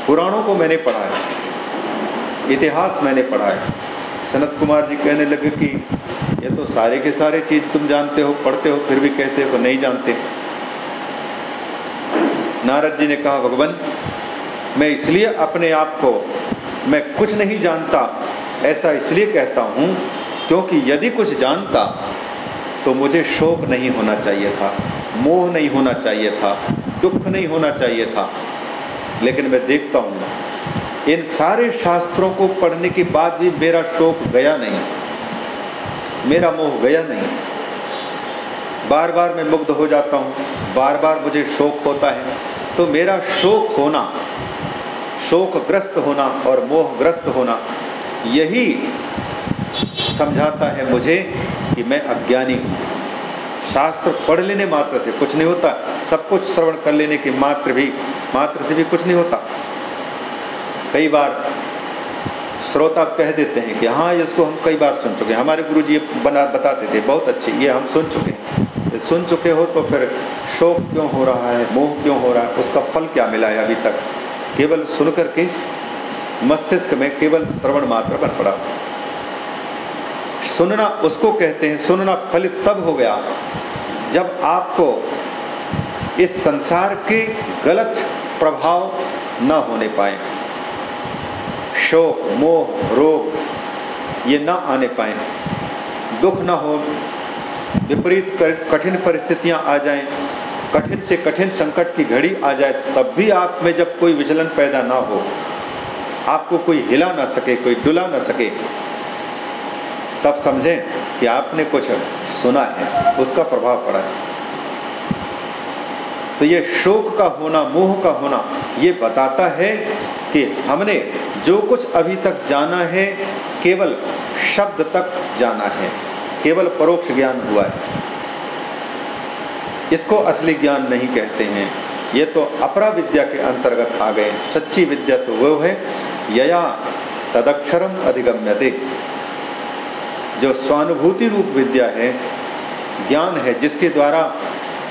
पुराणों को मैंने पढ़ा है। इतिहास मैंने पढ़ा है। सनत कुमार जी कहने लगे कि, ये तो सारे के सारे चीज़ तुम जानते हो, पढ़ते हो, फिर भी कहते हो नहीं जानते? नारद जी ने कहा, भगवान, मैं इसलिए अपने आप को, मैं कुछ नहीं जानता, ऐसा इसलिए कहता हूँ, क्योंकि यदि कुछ जानता तो मुझे शोक नहीं होना चाहिए था, मोह नहीं होना चाहिए था। दुख नहीं होना चाहिए था। लेकिन मैं देखता हूँ, इन सारे शास्त्रों को पढ़ने के बाद भी मेरा शोक गया नहीं। मेरा मोह गया नहीं। बार बार मैं मुग्ध हो जाता हूँ बार बार मुझे शोक होता है। तो मेरा शोक होना, शोकग्रस्त होना और मोहग्रस्त होना, यही समझाता है मुझे कि मैं अज्ञानी हूँ। शास्त्र पढ़ लेने मात्र से कुछ नहीं होता, सब कुछ श्रवण कर लेने के मात्र भी, मात्र से भी कुछ नहीं होता। कई बार श्रोता कह देते हैं कि हाँ इसको हम कई बार सुन चुके हैं। हमारे गुरु जी ये बना, बताते थे, बहुत अच्छी, ये हम सुन चुके हैं। सुन चुके हो तो फिर शोक क्यों हो रहा है, मोह क्यों हो रहा है, उसका फल क्या मिला है अभी तक? केवल सुनकर के मस्तिष्क में केवल श्रवण मात्र बन पड़ा। सुनना उसको कहते हैं, सुनना फलित तब हो गया जब आपको इस संसार के गलत प्रभाव न होने पाए। शोक, मोह, रोग, ये न आने पाए। दुख न हो, विपरीत कठिन परिस्थितियाँ आ जाएँ, कठिन से कठिन संकट की घड़ी आ जाए, तब भी आप में जब कोई विचलन पैदा ना हो, आपको कोई हिला ना सके, कोई डुला ना सके तब समझें कि आपने कुछ सुना है, उसका प्रभाव पड़ा है। तो ये शोक का होना, मोह का होना, ये बताता है कि हमने जो कुछ अभी तक जाना है, केवल शब्द तक जाना है, केवल परोक्ष ज्ञान हुआ है। इसको असली ज्ञान नहीं कहते हैं। ये तो अपरा विद्या के अंतर्गत आ गए। सच्ची विद्या तो वो है, यया तदक्षरम अधिगम्यते। जो स्वानुभूति रूप विद्या है, ज्ञान है, जिसके द्वारा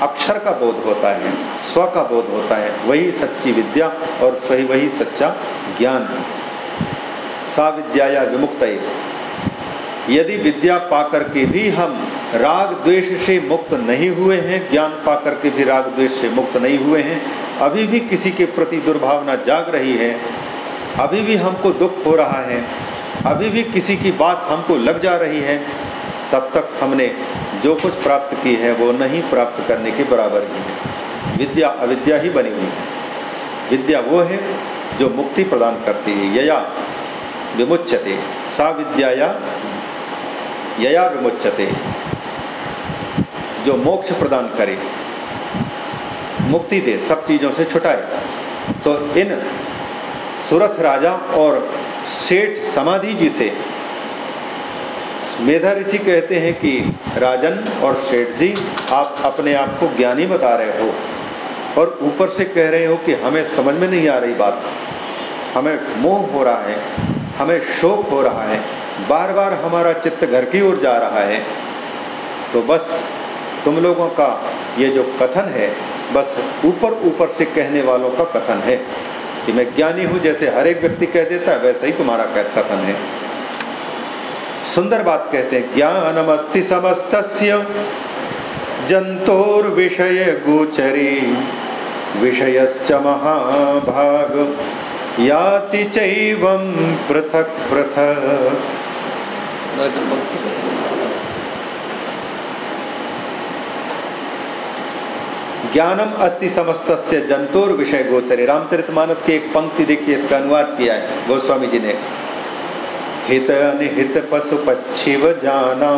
अक्षर का बोध होता है, स्व का बोध होता है, वही सच्ची विद्या और सही वही सच्चा ज्ञान है। सा विद्या या विमुक्त यदि विद्या पाकर के भी हम राग द्वेष से मुक्त नहीं हुए हैं, ज्ञान पाकर के भी राग द्वेष से मुक्त नहीं हुए हैं, अभी भी किसी के प्रति दुर्भावना जाग रही है, अभी भी हमको दुख हो रहा है अभी भी किसी की बात हमको लग जा रही है, तब तक हमने जो कुछ प्राप्त की है, वो नहीं प्राप्त करने के बराबर ही है। विद्या अविद्या ही बनी हुई है। विद्या वो है जो मुक्ति प्रदान करती है, यया विमुच्यते। सा विद्या या यया विमुच्यते। जो मोक्ष प्रदान करे, मुक्ति दे, सब चीज़ों से छुटाए। तो इन सुरथ राजा और सेठ समाधि जी से। मेधा ऋषि कहते हैं कि, राजन और सेठ जी, आप अपने आप को ज्ञानी बता रहे हो और ऊपर से कह रहे हो कि हमें समझ में नहीं आ रही बात। हमें मोह हो रहा है, हमें शोक हो रहा है बार बार हमारा चित्त घर की ओर जा रहा है। तो बस, तुम लोगों का ये जो कथन है, बस ऊपर ऊपर से कहने वालों का कथन है। कि मैं ज्ञानी हूँ, जैसे हर एक व्यक्ति कह देता है, वैसा ही तुम्हारा कथन है। सुंदर बात कहते हैं, ज्ञानमस्ति समस्त जंतोर विषय गोचरी, विषयश्च महाभाग, याति चैवं पृथक पृथक। ज्ञानम अस्ति समस्त जंतुर विषय गोचरे। रामचरित मानस की एक पंक्ति देखिए, इसका अनुवाद किया है गोस्वामी जी ने। हित अनिहित पशु पक्षी व जाना।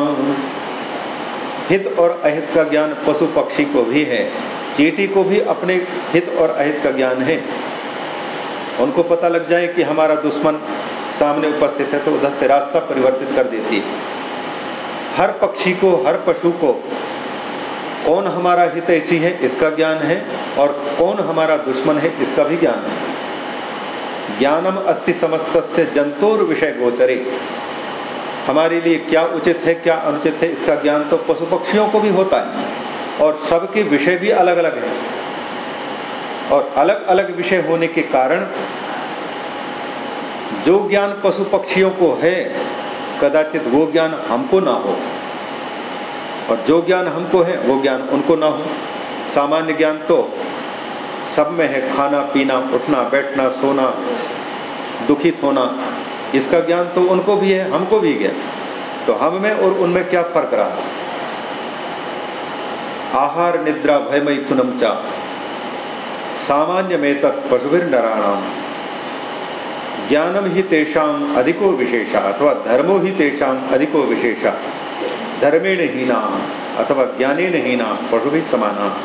हित और अहित का ज्ञान पशु पक्षी को भी है। चीटी को भी अपने हित और अहित का ज्ञान है। उनको पता लग जाए कि हमारा दुश्मन सामने उपस्थित है तो उधर से रास्ता परिवर्तित कर देती। है हर पक्षी को, हर पशु को कौन हमारा हित ऐसी है, इसका ज्ञान है, और कौन हमारा दुश्मन है, इसका भी ज्ञान है। ज्ञानम अस्ति समस्त से जंतुर विषय गोचरे। हमारे लिए क्या उचित है, क्या अनुचित है, इसका ज्ञान तो पशु पक्षियों को भी होता है, और सबके विषय भी अलग अलग हैं। और अलग अलग विषय होने के कारण जो ज्ञान पशु पक्षियों को है, कदाचित वो ज्ञान हमको ना हो। और जो ज्ञान हमको है, वो ज्ञान उनको ना हो। सामान्य ज्ञान तो सब में है, खाना, पीना, उठना, बैठना, सोना, दुखित होना, इसका ज्ञान तो उनको भी है, हमको भी है तो हम में और उनमें क्या फ़र्क रहा? आहार, निद्रा भय मैथुनम चा। सामान्य में तत् पशुभिर नराणाम ज्ञानम ही तेषाम अधिको विशेषा, अथवा धर्मो ही तेषाम अधिको विशेषा। धर्मेण हीना अथवा ज्ञानेन हीना पशु भी समाना।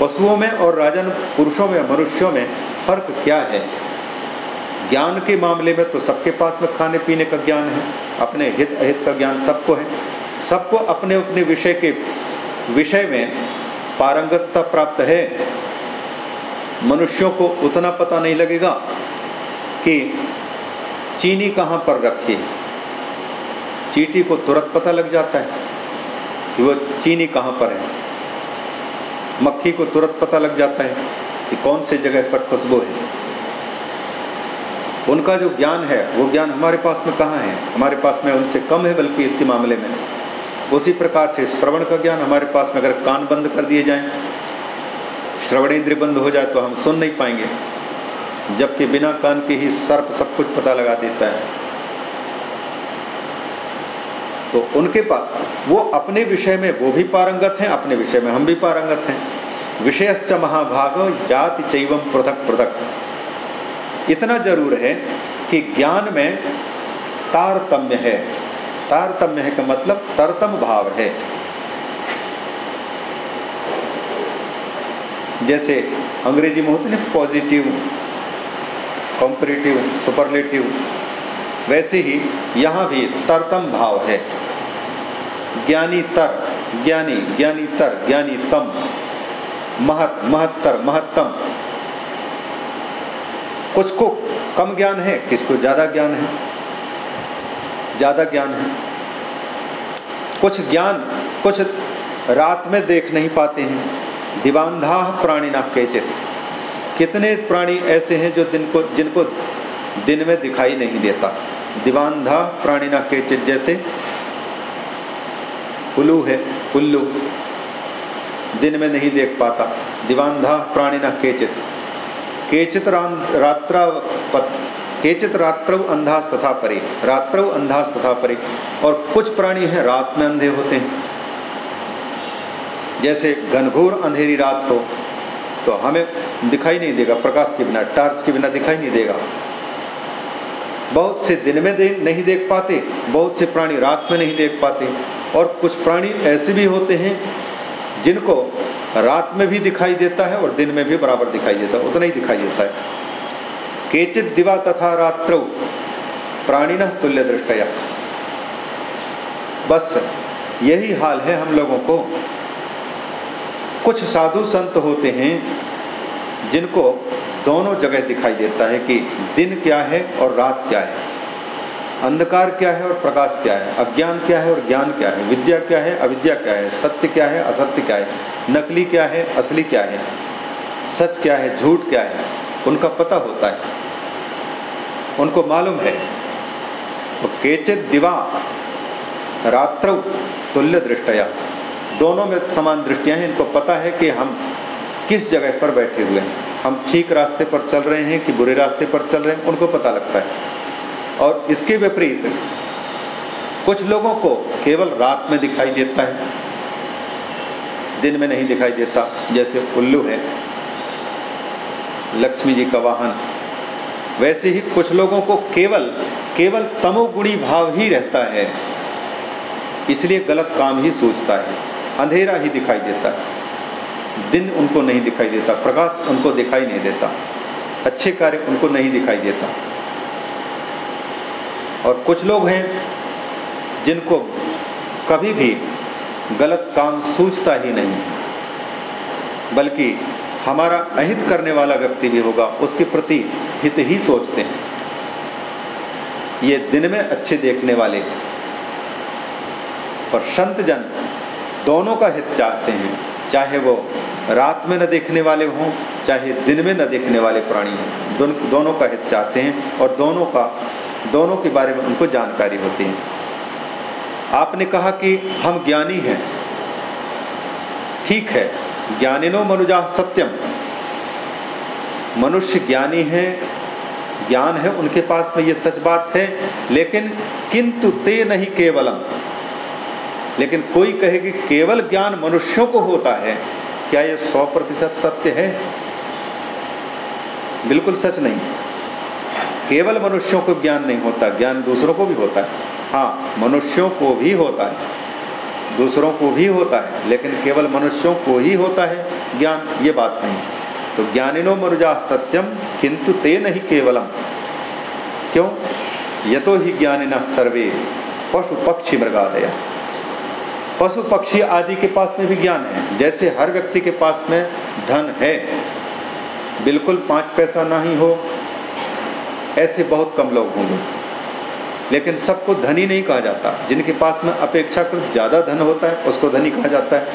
पशुओं में और राजन पुरुषों में, मनुष्यों में फ़र्क क्या है? ज्ञान के मामले में तो सबके पास में खाने पीने का ज्ञान है, अपने हित अहित का ज्ञान सबको है। सबको अपने अपने विषय के विषय में पारंगतता प्राप्त है। मनुष्यों को उतना पता नहीं लगेगा कि चीनी कहाँ पर रखी है। चीटी को तुरंत पता लग जाता है कि वो चीनी कहाँ पर है। मक्खी को तुरंत पता लग जाता है कि कौन से जगह पर खुशबू है। उनका जो ज्ञान है, वो ज्ञान हमारे पास में कहाँ है? हमारे पास में उनसे कम है बल्कि इसके मामले में। उसी प्रकार से श्रवण का ज्ञान हमारे पास में अगर कान बंद कर दिए जाएँ श्रवण इंद्र बंद हो जाए तो हम सुन नहीं पाएँगे, जबकि बिना कान के ही सर्प सब कुछ पता लगा देता है। तो उनके पास, वो अपने विषय में, वो भी पारंगत हैं, अपने विषय में हम भी पारंगत हैं। विषयश्च महाभाग याति चैवम पृथक पृथक। इतना ज़रूर है कि ज्ञान में तारतम्य है। तारतम्य है का मतलब तरतम भाव है। जैसे अंग्रेज़ी में होते ना पॉजिटिव कॉम्परेटिव सुपरलेटिव वैसे ही यहाँ भी तरतम भाव है। ज्ञानी तर, ज्ञानी ज्ञानी तर, ज्ञानी तम। महत, महत्तर, महत्तम। कुछ को कम ज्ञान है, किसको ज़्यादा ज्ञान है? ज़्यादा ज्ञान है। कुछ ज्ञान कुछ रात में देख नहीं पाते हैं। दिवानधा प्राणी ना केचित। कितने प्राणी ऐसे हैं जो दिन को, जिनको दिन में दिखाई नहीं देता। प्राणी ना केचित जैसे। उल्लू है, उल्लू। दिन में नहीं देख पाता। दिवानधा प्राणी न केचित। केचित रात्रा केचित रात्रव अंधास तथा परे। रात्रव अंधास तथा परे। और कुछ प्राणी हैं, रात में अंधे होते हैं। जैसे घनघोर अंधेरी रात हो तो हमें दिखाई नहीं देगा, प्रकाश के बिना, टार्च के बिना दिखाई नहीं देगा। बहुत से दिन में दे, नहीं देख पाते बहुत से प्राणी रात में नहीं देख पाते। और कुछ प्राणी ऐसे भी होते हैं जिनको रात में भी दिखाई देता है और दिन में भी बराबर दिखाई देता है उतना ही दिखाई देता है। केचित दिवा तथा रात्र प्राणी न तुल्य दृष्टया। बस यही हाल है हम लोगों को। कुछ साधु संत होते हैं जिनको दोनों जगह दिखाई देता है कि दिन क्या है और रात क्या है। अंधकार क्या है और प्रकाश क्या है। अज्ञान क्या है और ज्ञान क्या है। विद्या क्या है, अविद्या क्या है। सत्य क्या है, असत्य क्या है। नकली क्या है, असली क्या है। सच क्या है, झूठ क्या है। उनका पता होता है। उनको मालूम है। तो केचित दिवा, रात्र, तुल्य दृष्टया। दोनों में समान दृष्टियाँ हैं। इनको पता है कि हम किस जगह पर बैठे हुए हैं? हम ठीक रास्ते पर चल रहे हैं कि बुरे रास्ते पर चल रहे हैं? उनको पता लगता है। और इसके विपरीत, कुछ लोगों को केवल रात में दिखाई देता है। दिन में नहीं दिखाई देता। जैसे उल्लू है, लक्ष्मी जी का वाहन। वैसे ही कुछ लोगों को केवल केवल तमोगुणी भाव ही रहता है। इसलिए गलत काम ही सोचता है। अंधेरा ही दिखाई देता है। दिन उनको नहीं दिखाई देता, प्रकाश उनको दिखाई नहीं देता, अच्छे कार्य उनको नहीं दिखाई देता। और कुछ लोग हैं जिनको कभी भी गलत काम सूझता ही नहीं, बल्कि हमारा अहित करने वाला व्यक्ति भी होगा, उसके प्रति हित ही सोचते हैं। ये दिन में अच्छे देखने वाले पर संत जन दोनों का हित चाहते हैं। चाहे वो रात में न देखने वाले हों, चाहे दिन में न देखने वाले प्राणी हों, दोनों का हित चाहते हैं और दोनों का, दोनों के बारे में उनको जानकारी होती है। आपने कहा कि हम ज्ञानी हैं। ठीक है, ज्ञानिनो मनुजा सत्यम। मनुष्य ज्ञानी है, ज्ञान है उनके पास में ये सच बात है, लेकिन किंतु ते नहीं केवलम। लेकिन कोई कहे कि केवल ज्ञान मनुष्यों को होता है, क्या ये सौ प्रतिशत सत्य है? बिल्कुल सच नहीं। केवल मनुष्यों को ज्ञान नहीं होता, ज्ञान दूसरों को भी होता है। हाँ मनुष्यों को भी होता है। दूसरों को भी होता है, लेकिन केवल मनुष्यों को ही होता है ज्ञान, ये बात नहीं। तो ज्ञानिनो मनुजा सत्यम, किंतु ते नहीं केवलम। क्यों? ये तो ही ज्ञानिना सर्वे, पशु पक्षी मृगादया। पशु पक्षी आदि के पास में भी ज्ञान है, जैसे हर व्यक्ति के पास में धन है। बिल्कुल पाँच पैसा ना ही हो, ऐसे बहुत कम लोग होंगे। लेकिन सबको धनी नहीं कहा जाता। जिनके पास में अपेक्षाकृत ज़्यादा धन होता है, उसको धनी कहा जाता है।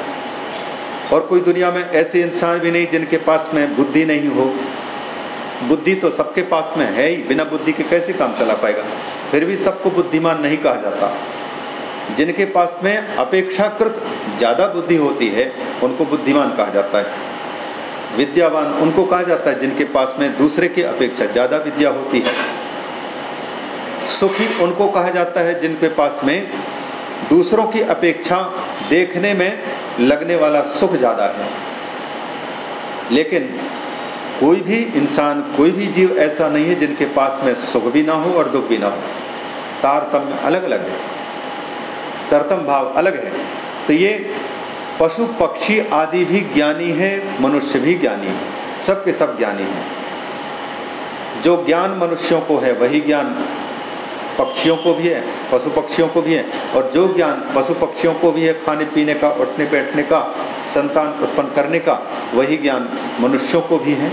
और कोई दुनिया में ऐसे इंसान भी नहीं जिनके पास में बुद्धि नहीं हो। बुद्धि तो सबके पास में है ही, बिना बुद्धि के कैसे काम चला पाएगा? फिर भी सबको बुद्धिमान नहीं कहा जाता। जिनके पास में अपेक्षाकृत ज़्यादा बुद्धि होती है, उनको बुद्धिमान कहा जाता है। विद्यावान उनको कहा जाता है जिनके पास में दूसरे की अपेक्षा ज़्यादा विद्या होती है। सुखी उनको कहा जाता है जिनके पास में दूसरों की अपेक्षा देखने में लगने वाला सुख ज़्यादा है। लेकिन कोई भी इंसान, कोई भी जीव ऐसा नहीं है जिनके पास में सुख भी ना हो और दुख भी ना हो। तारतम्य अलग अलग है। तरतम भाव अलग है। तो ये पशु पक्षी आदि भी ज्ञानी है, मनुष्य भी ज्ञानी है। सबके सब ज्ञानी हैं। जो ज्ञान मनुष्यों को है, वही ज्ञान पक्षियों को भी है, पशु पक्षियों को भी है। और जो ज्ञान पशु पक्षियों को भी है, खाने पीने का, उठने बैठने का, संतान उत्पन्न करने का, वही ज्ञान मनुष्यों को भी है।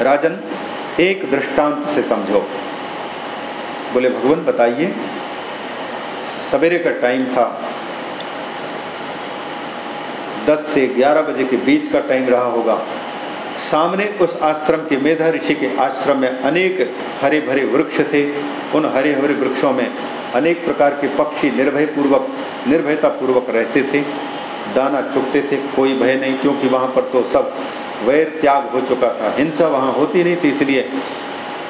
राजन, एक दृष्टांत से समझो। बोले, भगवान, बताइए, सवेरे का टाइम था। 10 से 11 बजे के बीच का टाइम रहा होगा। सामने उस आश्रम के मेधा ऋषि के आश्रम में अनेक हरे भरे वृक्ष थे। उन हरे हरे वृक्षों में अनेक प्रकार के पक्षी निर्भय पूर्वक निर्भयता पूर्वक रहते थे। दाना चुगते थे, कोई भय नहीं, क्योंकि वहाँ पर तो सब वैर त्याग हो चुका था। हिंसा वहाँ होती नहीं थी, इसलिए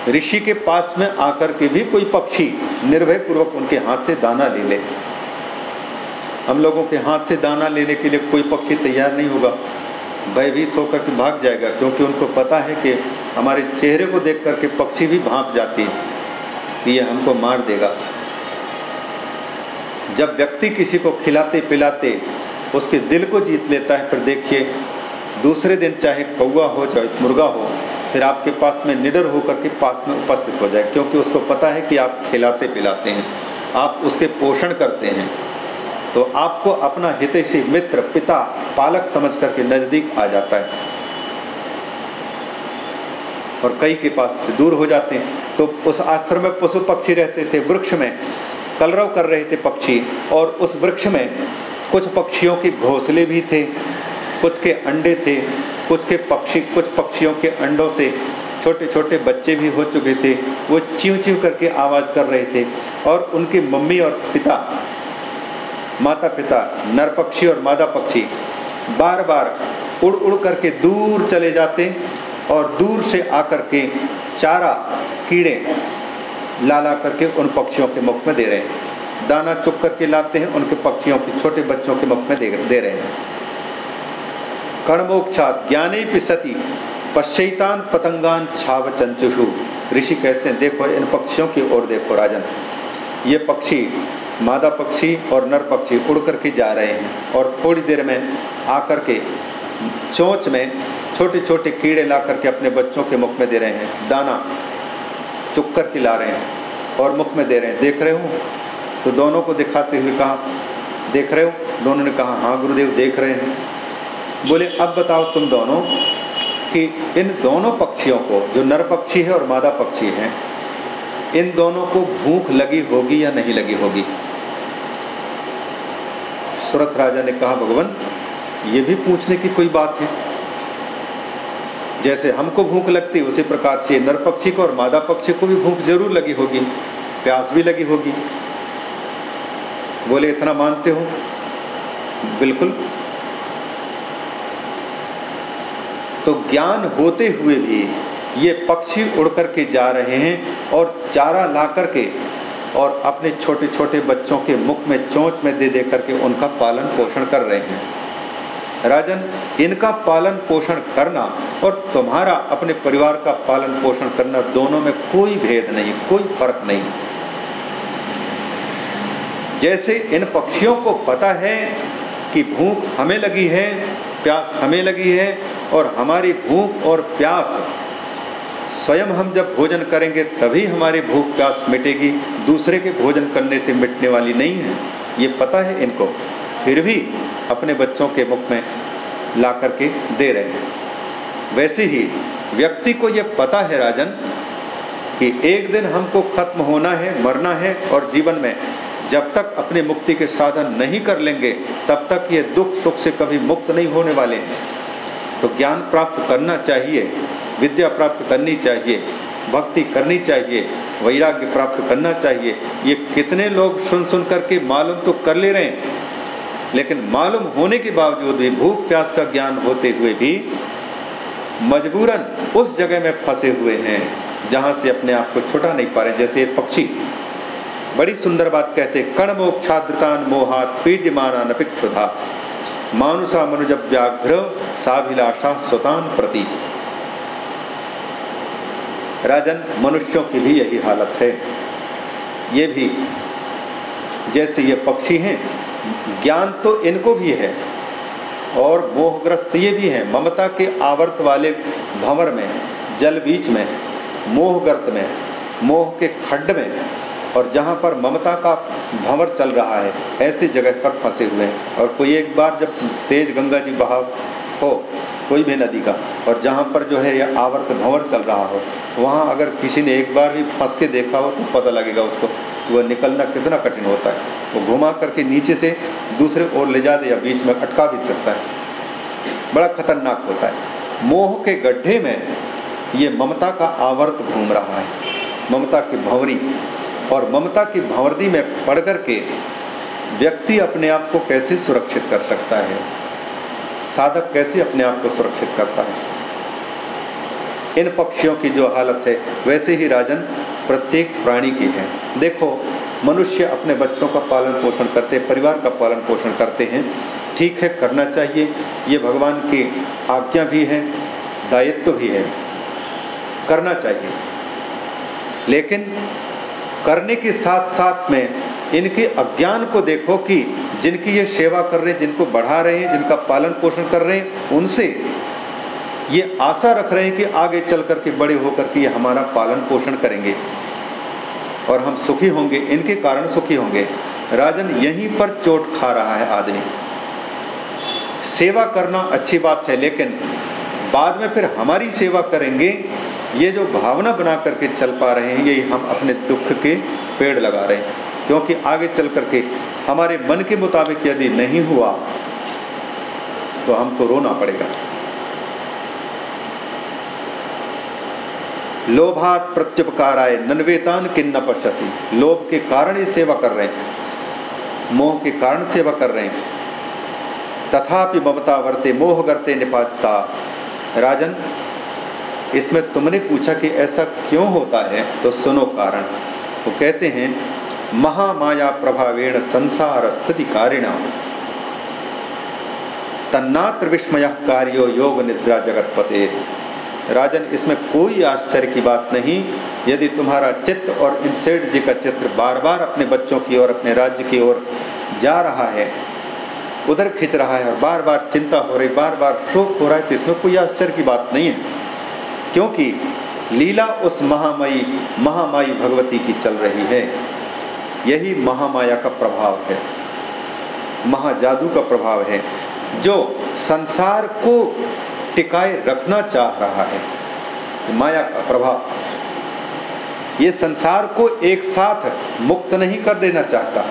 ऋषि के पास में आकर के भी कोई पक्षी निर्भय पूर्वक उनके हाथ से दाना ले ले। हम लोगों के हाथ से दाना लेने के लिए कोई पक्षी तैयार नहीं होगा। भयभीत होकर के भाग जाएगा, क्योंकि उनको पता है कि हमारे चेहरे को देख करके पक्षी भी भाप जाती है, कि ये हमको मार देगा। जब व्यक्ति किसी को खिलाते पिलाते उसके दिल को जीत लेता है, फिर देखिए, दूसरे दिन चाहे कौआ हो चाहे मुर्गा हो फिर आपके पास में निडर होकर के पास में उपस्थित हो जाए, क्योंकि उसको पता है कि आप खिलाते पिलाते हैं, आप उसके पोषण करते हैं। तो आपको अपना हितैषी मित्र, पिता, पालक समझ करके नज़दीक आ जाता है। और कई के पास दूर हो जाते हैं। तो उस आश्रम में पशु पक्षी रहते थे, वृक्ष में कलरव कर रहे थे पक्षी, और उस वृक्ष में कुछ पक्षियों के घोंसले भी थे। कुछ के अंडे थे, कुछ के पक्षी, कुछ पक्षियों के अंडों से छोटे छोटे बच्चे भी हो चुके थे। वो चिव चिव करके आवाज़ कर रहे थे और उनके मम्मी और पिता माता पिता नर पक्षी और मादा पक्षी बार बार उड़ उड़ करके दूर चले जाते और दूर से आकर के चारा, कीड़े ला ला करके उन पक्षियों के मुख में दे रहे हैं। दाना चुप करके लाते हैं, उनके पक्षियों के, छोटे बच्चों के मुख में दे दे रहे हैं। कणमोक्षात ज्ञाने पिसती पश्चितान पतंगान छाव चंचुषु ऋषि कहते हैं, देखो इन पक्षियों की ओर देखो राजन। ये पक्षी, मादा पक्षी और नर पक्षी उड़ करके जा रहे हैं और थोड़ी देर में आकर के चोंच में छोटे छोटे कीड़े ला करके अपने बच्चों के मुख में दे रहे हैं, दाना चुक कर के ला रहे हैं और मुख में दे रहे हैं। देख रहे हो? तो दोनों को दिखाते हुए कहा, देख रहे हो? दोनों ने कहा हाँ गुरुदेव देख रहे हैं। बोले, अब बताओ तुम दोनों कि इन दोनों पक्षियों को, जो नर पक्षी है और मादा पक्षी है, इन दोनों को भूख लगी होगी या नहीं लगी होगी? सुरथ राजा ने कहा, भगवान, ये भी पूछने की कोई बात है। जैसे हमको भूख लगती, उसी प्रकार से नर पक्षी को और मादा पक्षी को भी भूख ज़रूर लगी होगी, प्यास भी लगी होगी। बोले, इतना मानते हो? बिल्कुल तो ज्ञान होते हुए भी ये पक्षी उड़ कर के जा रहे हैं और चारा ला करके और अपने छोटे छोटे बच्चों के मुख में चोंच में दे दे करके उनका पालन पोषण कर रहे हैं। राजन, इनका पालन पोषण करना और तुम्हारा अपने परिवार का पालन पोषण करना दोनों में कोई भेद नहीं, कोई फ़र्क नहीं। जैसे इन पक्षियों को पता है कि भूख हमें लगी है प्यास हमें लगी है और हमारी भूख और प्यास, स्वयं हम जब भोजन करेंगे तभी हमारी भूख प्यास मिटेगी। दूसरे के भोजन करने से मिटने वाली नहीं है, ये पता है इनको। फिर भी अपने बच्चों के मुख में ला करके दे रहे हैं। वैसे ही व्यक्ति को ये पता है राजन कि एक दिन हमको खत्म होना है, मरना है और जीवन में जब तक अपने मुक्ति के साधन नहीं कर लेंगे, तब तक ये दुख सुख से कभी मुक्त नहीं होने वाले हैं। तो ज्ञान प्राप्त करना चाहिए, विद्या प्राप्त करनी चाहिए, भक्ति करनी चाहिए, वैराग्य प्राप्त करना चाहिए। ये कितने लोग सुन सुन करके मालूम तो कर ले रहे हैं, लेकिन मालूम होने के बावजूद भी, भूख प्यास का ज्ञान होते हुए भी मजबूरन उस जगह में फंसे हुए हैं, जहाँ से अपने आप को छुटा नहीं पा रहे, जैसे पक्षी। बड़ी सुंदर बात कहते कण मोक्षाद्रतान मोहात पीड्यमान अनपिक्षुधा मानुषा मनुज व्याघ्र साभिलाषा स्वतान प्रति। राजन, मनुष्यों की भी यही हालत है। ये भी, जैसे ये पक्षी हैं, ज्ञान तो इनको भी है, और मोहग्रस्त ये भी है, ममता के आवर्त वाले भंवर में, जल बीच में, मोहगर्त में, मोह के खड्ड में और जहाँ पर ममता का भंवर चल रहा है, ऐसी जगह पर फंसे हुए हैं। और कोई एक बार जब तेज गंगा जी बहाव हो, कोई भी नदी का, और जहाँ पर जो है यह आवर्त भंवर चल रहा हो, वहाँ अगर किसी ने एक बार भी फंस के देखा हो तो पता लगेगा उसको वह निकलना कितना कठिन होता है। वो घुमा करके नीचे से दूसरे ओर ले जा दे या बीच में अटका भी सकता है। बड़ा खतरनाक होता है। मोह के गड्ढे में ये ममता का आवर्त घूम रहा है। ममता की भंवरी और ममता की भंवरदी में पड़ कर के व्यक्ति अपने आप को कैसे सुरक्षित कर सकता है? साधक कैसे अपने आप को सुरक्षित करता है? इन पक्षियों की जो हालत है, वैसे ही राजन प्रत्येक प्राणी की है। देखो, मनुष्य अपने बच्चों का पालन पोषण करते, परिवार का पालन पोषण करते हैं। ठीक है, करना चाहिए। ये भगवान की आज्ञा भी है, दायित्व भी है। करना चाहिए। लेकिन करने के साथ साथ में इनके अज्ञान को देखो कि जिनकी ये सेवा कर रहे हैं, जिनको बढ़ा रहे हैं, जिनका पालन पोषण कर रहे हैं, उनसे ये आशा रख रहे हैं कि आगे चल करके बड़े होकर के ये हमारा पालन पोषण करेंगे और हम सुखी होंगे, इनके कारण सुखी होंगे। राजन यहीं पर चोट खा रहा है आदमी। सेवा करना अच्छी बात है, लेकिन बाद में फिर हमारी सेवा करेंगे ये जो भावना बना करके चल पा रहे हैं यही हम अपने दुख के पेड़ लगा रहे हैं। क्योंकि आगे चल करके हमारे मन के मुताबिक यदि नहीं हुआ तो हमको रोना पड़ेगा। लोभात प्रत्युपकाराय ननवेतान किन्न पश्यसी। लोभ के कारण ही सेवा कर रहे हैं। मोह के कारण सेवा कर रहे हैं। तथापि ममता वर्ते, मोह करते निपातता। राजन इसमें तुमने पूछा कि ऐसा क्यों होता है? तो सुनो कारण। वो कहते हैं, महामाया प्रभावेण संसार स्थिति कारिणा तन्नात्र विस्मय कार्यो योग निद्रा जगत पते राजन, इसमें कोई आश्चर्य की बात नहीं। यदि तुम्हारा चित्त और इन सेठ जी का चित्र बार बार अपने बच्चों की ओर, अपने राज्य की ओर जा रहा है, उधर खिंच रहा है और बार बार चिंता हो रही बार बार शोक हो रहा है तो इसमें कोई आश्चर्य की बात नहीं है। क्योंकि लीला उस महामाई महामाई भगवती की चल रही है। यही महामाया का प्रभाव है। महाजादू का प्रभाव है, जो संसार को टिकाए रखना चाह रहा है। माया का प्रभाव। ये संसार को एक साथ मुक्त नहीं कर देना चाहता।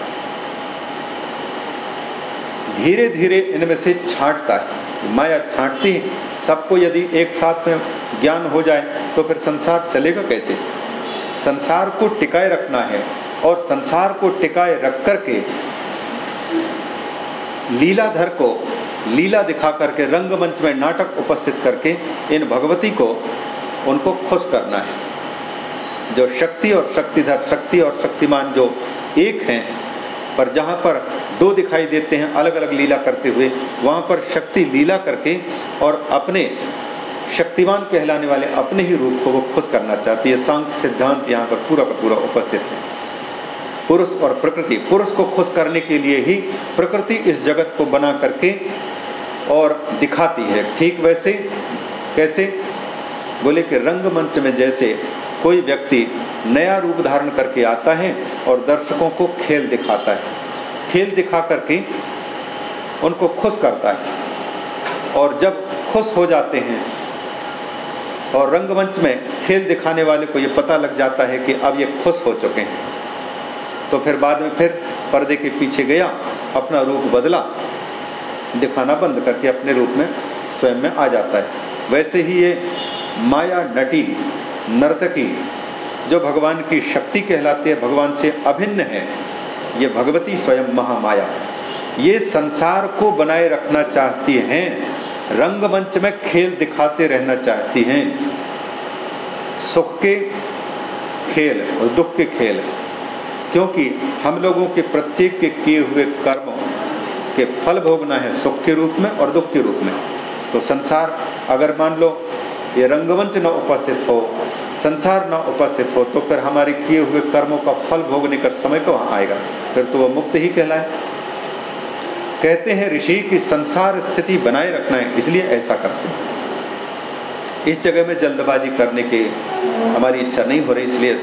धीरे धीरे इनमें से छांटता है। माया छांटती है। सबको यदि एक साथ में ज्ञान हो जाए तो फिर संसार चलेगा कैसे? संसार को टिकाए रखना है और संसार को टिकाए रख कर के लीलाधर को लीला दिखा करके, रंगमंच में नाटक उपस्थित करके इन भगवती को, उनको खुश करना है। जो शक्ति और शक्तिधर, शक्ति और शक्तिमान जो एक हैं, पर जहाँ पर दो दिखाई देते हैं अलग अलग लीला करते हुए, वहाँ पर शक्ति लीला करके और अपने शक्तिवान कहलाने वाले अपने ही रूप को वो खुश करना चाहती है। सांख्य सिद्धांत यहाँ पर पूरा का पूरा उपस्थित है। पुरुष और प्रकृति। पुरुष को खुश करने के लिए ही प्रकृति इस जगत को बना करके और दिखाती है। ठीक वैसे कैसे? बोले कि रंगमंच में जैसे कोई व्यक्ति नया रूप धारण करके आता है और दर्शकों को खेल दिखाता है। खेल दिखा करके उनको खुश करता है। और जब खुश हो जाते हैं और रंगमंच में खेल दिखाने वाले को ये पता लग जाता है कि अब ये खुश हो चुके हैं। तो फिर बाद में फिर पर्दे के पीछे गया, अपना रूप बदला, दिखाना बंद करके अपने रूप में स्वयं में आ जाता है। वैसे ही ये माया नटी, नर्तकी, जो भगवान की शक्ति कहलाती है, भगवान से अभिन्न है, ये भगवती स्वयं महामाया। ये संसार को बनाए रखना चाहती हैं रंगमंच में खेल दिखाते रहना चाहती हैं। सुख के खेल और दुख के खेल। क्योंकि हम लोगों के प्रत्येक के किए हुए कर्म के फल भोगना है सुख के रूप में और दुख के रूप में। तो संसार, अगर मान लो ये रंगमंच न उपस्थित हो, संसार न उपस्थित हो तो फिर हमारे किए हुए कर्मों का फल भोगने का समय कहाँ आएगा? फिर तो वह मुक्त ही कहलाए। कहते हैं ऋषि कि संसार स्थिति बनाए रखना है, इसलिए ऐसा करते हैं। इस जगह में जल्दबाजी करने की हमारी इच्छा नहीं हो रही, इसलिए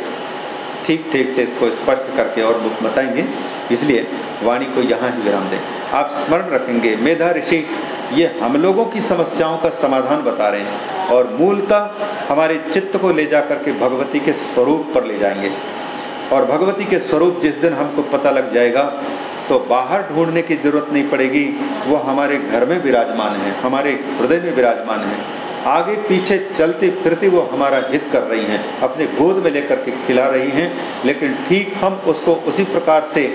ठीक ठीक से इसको स्पष्ट करके और बताएँगे। इसलिए वाणी को यहाँ ही विराम दें। आप स्मरण रखेंगे, मेधा ऋषि, ये हम लोगों की समस्याओं का समाधान बता रहे हैं और मूलतः हमारे चित्त को ले जा करके भगवती के स्वरूप पर ले जाएँगे। और भगवती के स्वरूप जिस दिन हमको पता लग जाएगा तो बाहर ढूँढने की ज़रूरत नहीं पड़ेगी। वो हमारे घर में विराजमान है, हमारे हृदय में विराजमान है। आगे पीछे चलती फिरती वो हमारा हित कर रही हैं, अपने गोद में लेकर के खिला रही हैं। लेकिन ठीक हम उसको उसी प्रकार से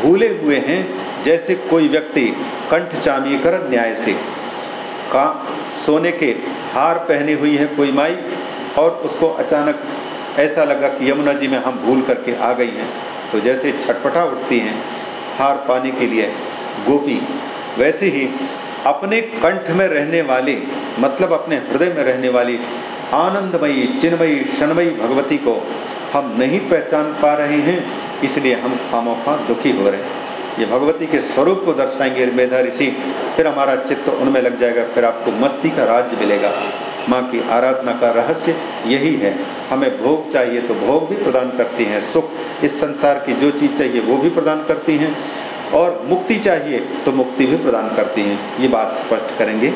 भूले हुए हैं, जैसे कोई व्यक्ति कंठ चामी कर न्याय से का सोने के हार पहनी हुई है कोई माई, और उसको अचानक ऐसा लगा कि यमुना जी में हम भूल करके आ गई हैं। तो जैसे छटपटा उठती हैं हार पाने के लिए। गोपी, वैसे ही अपने कंठ में रहने वाली मतलब अपने हृदय में रहने वाली आनंदमयी, चिन्मयी, क्षणमयी भगवती को हम नहीं पहचान पा रहे हैं, इसलिए हम खामों खा दुखी हो रहे हैं। ये भगवती के स्वरूप को दर्शाएँगे मेधा ऋषि, फिर हमारा चित्त उनमें लग जाएगा, फिर आपको मस्ती का राज्य मिलेगा। माँ की आराधना का रहस्य यही है। हमें भोग चाहिए तो भोग भी प्रदान करती हैं, सुख, इस संसार की जो चीज़ चाहिए वो भी प्रदान करती हैं। और मुक्ति चाहिए तो मुक्ति भी प्रदान करती हैं, ये बात स्पष्ट करेंगे।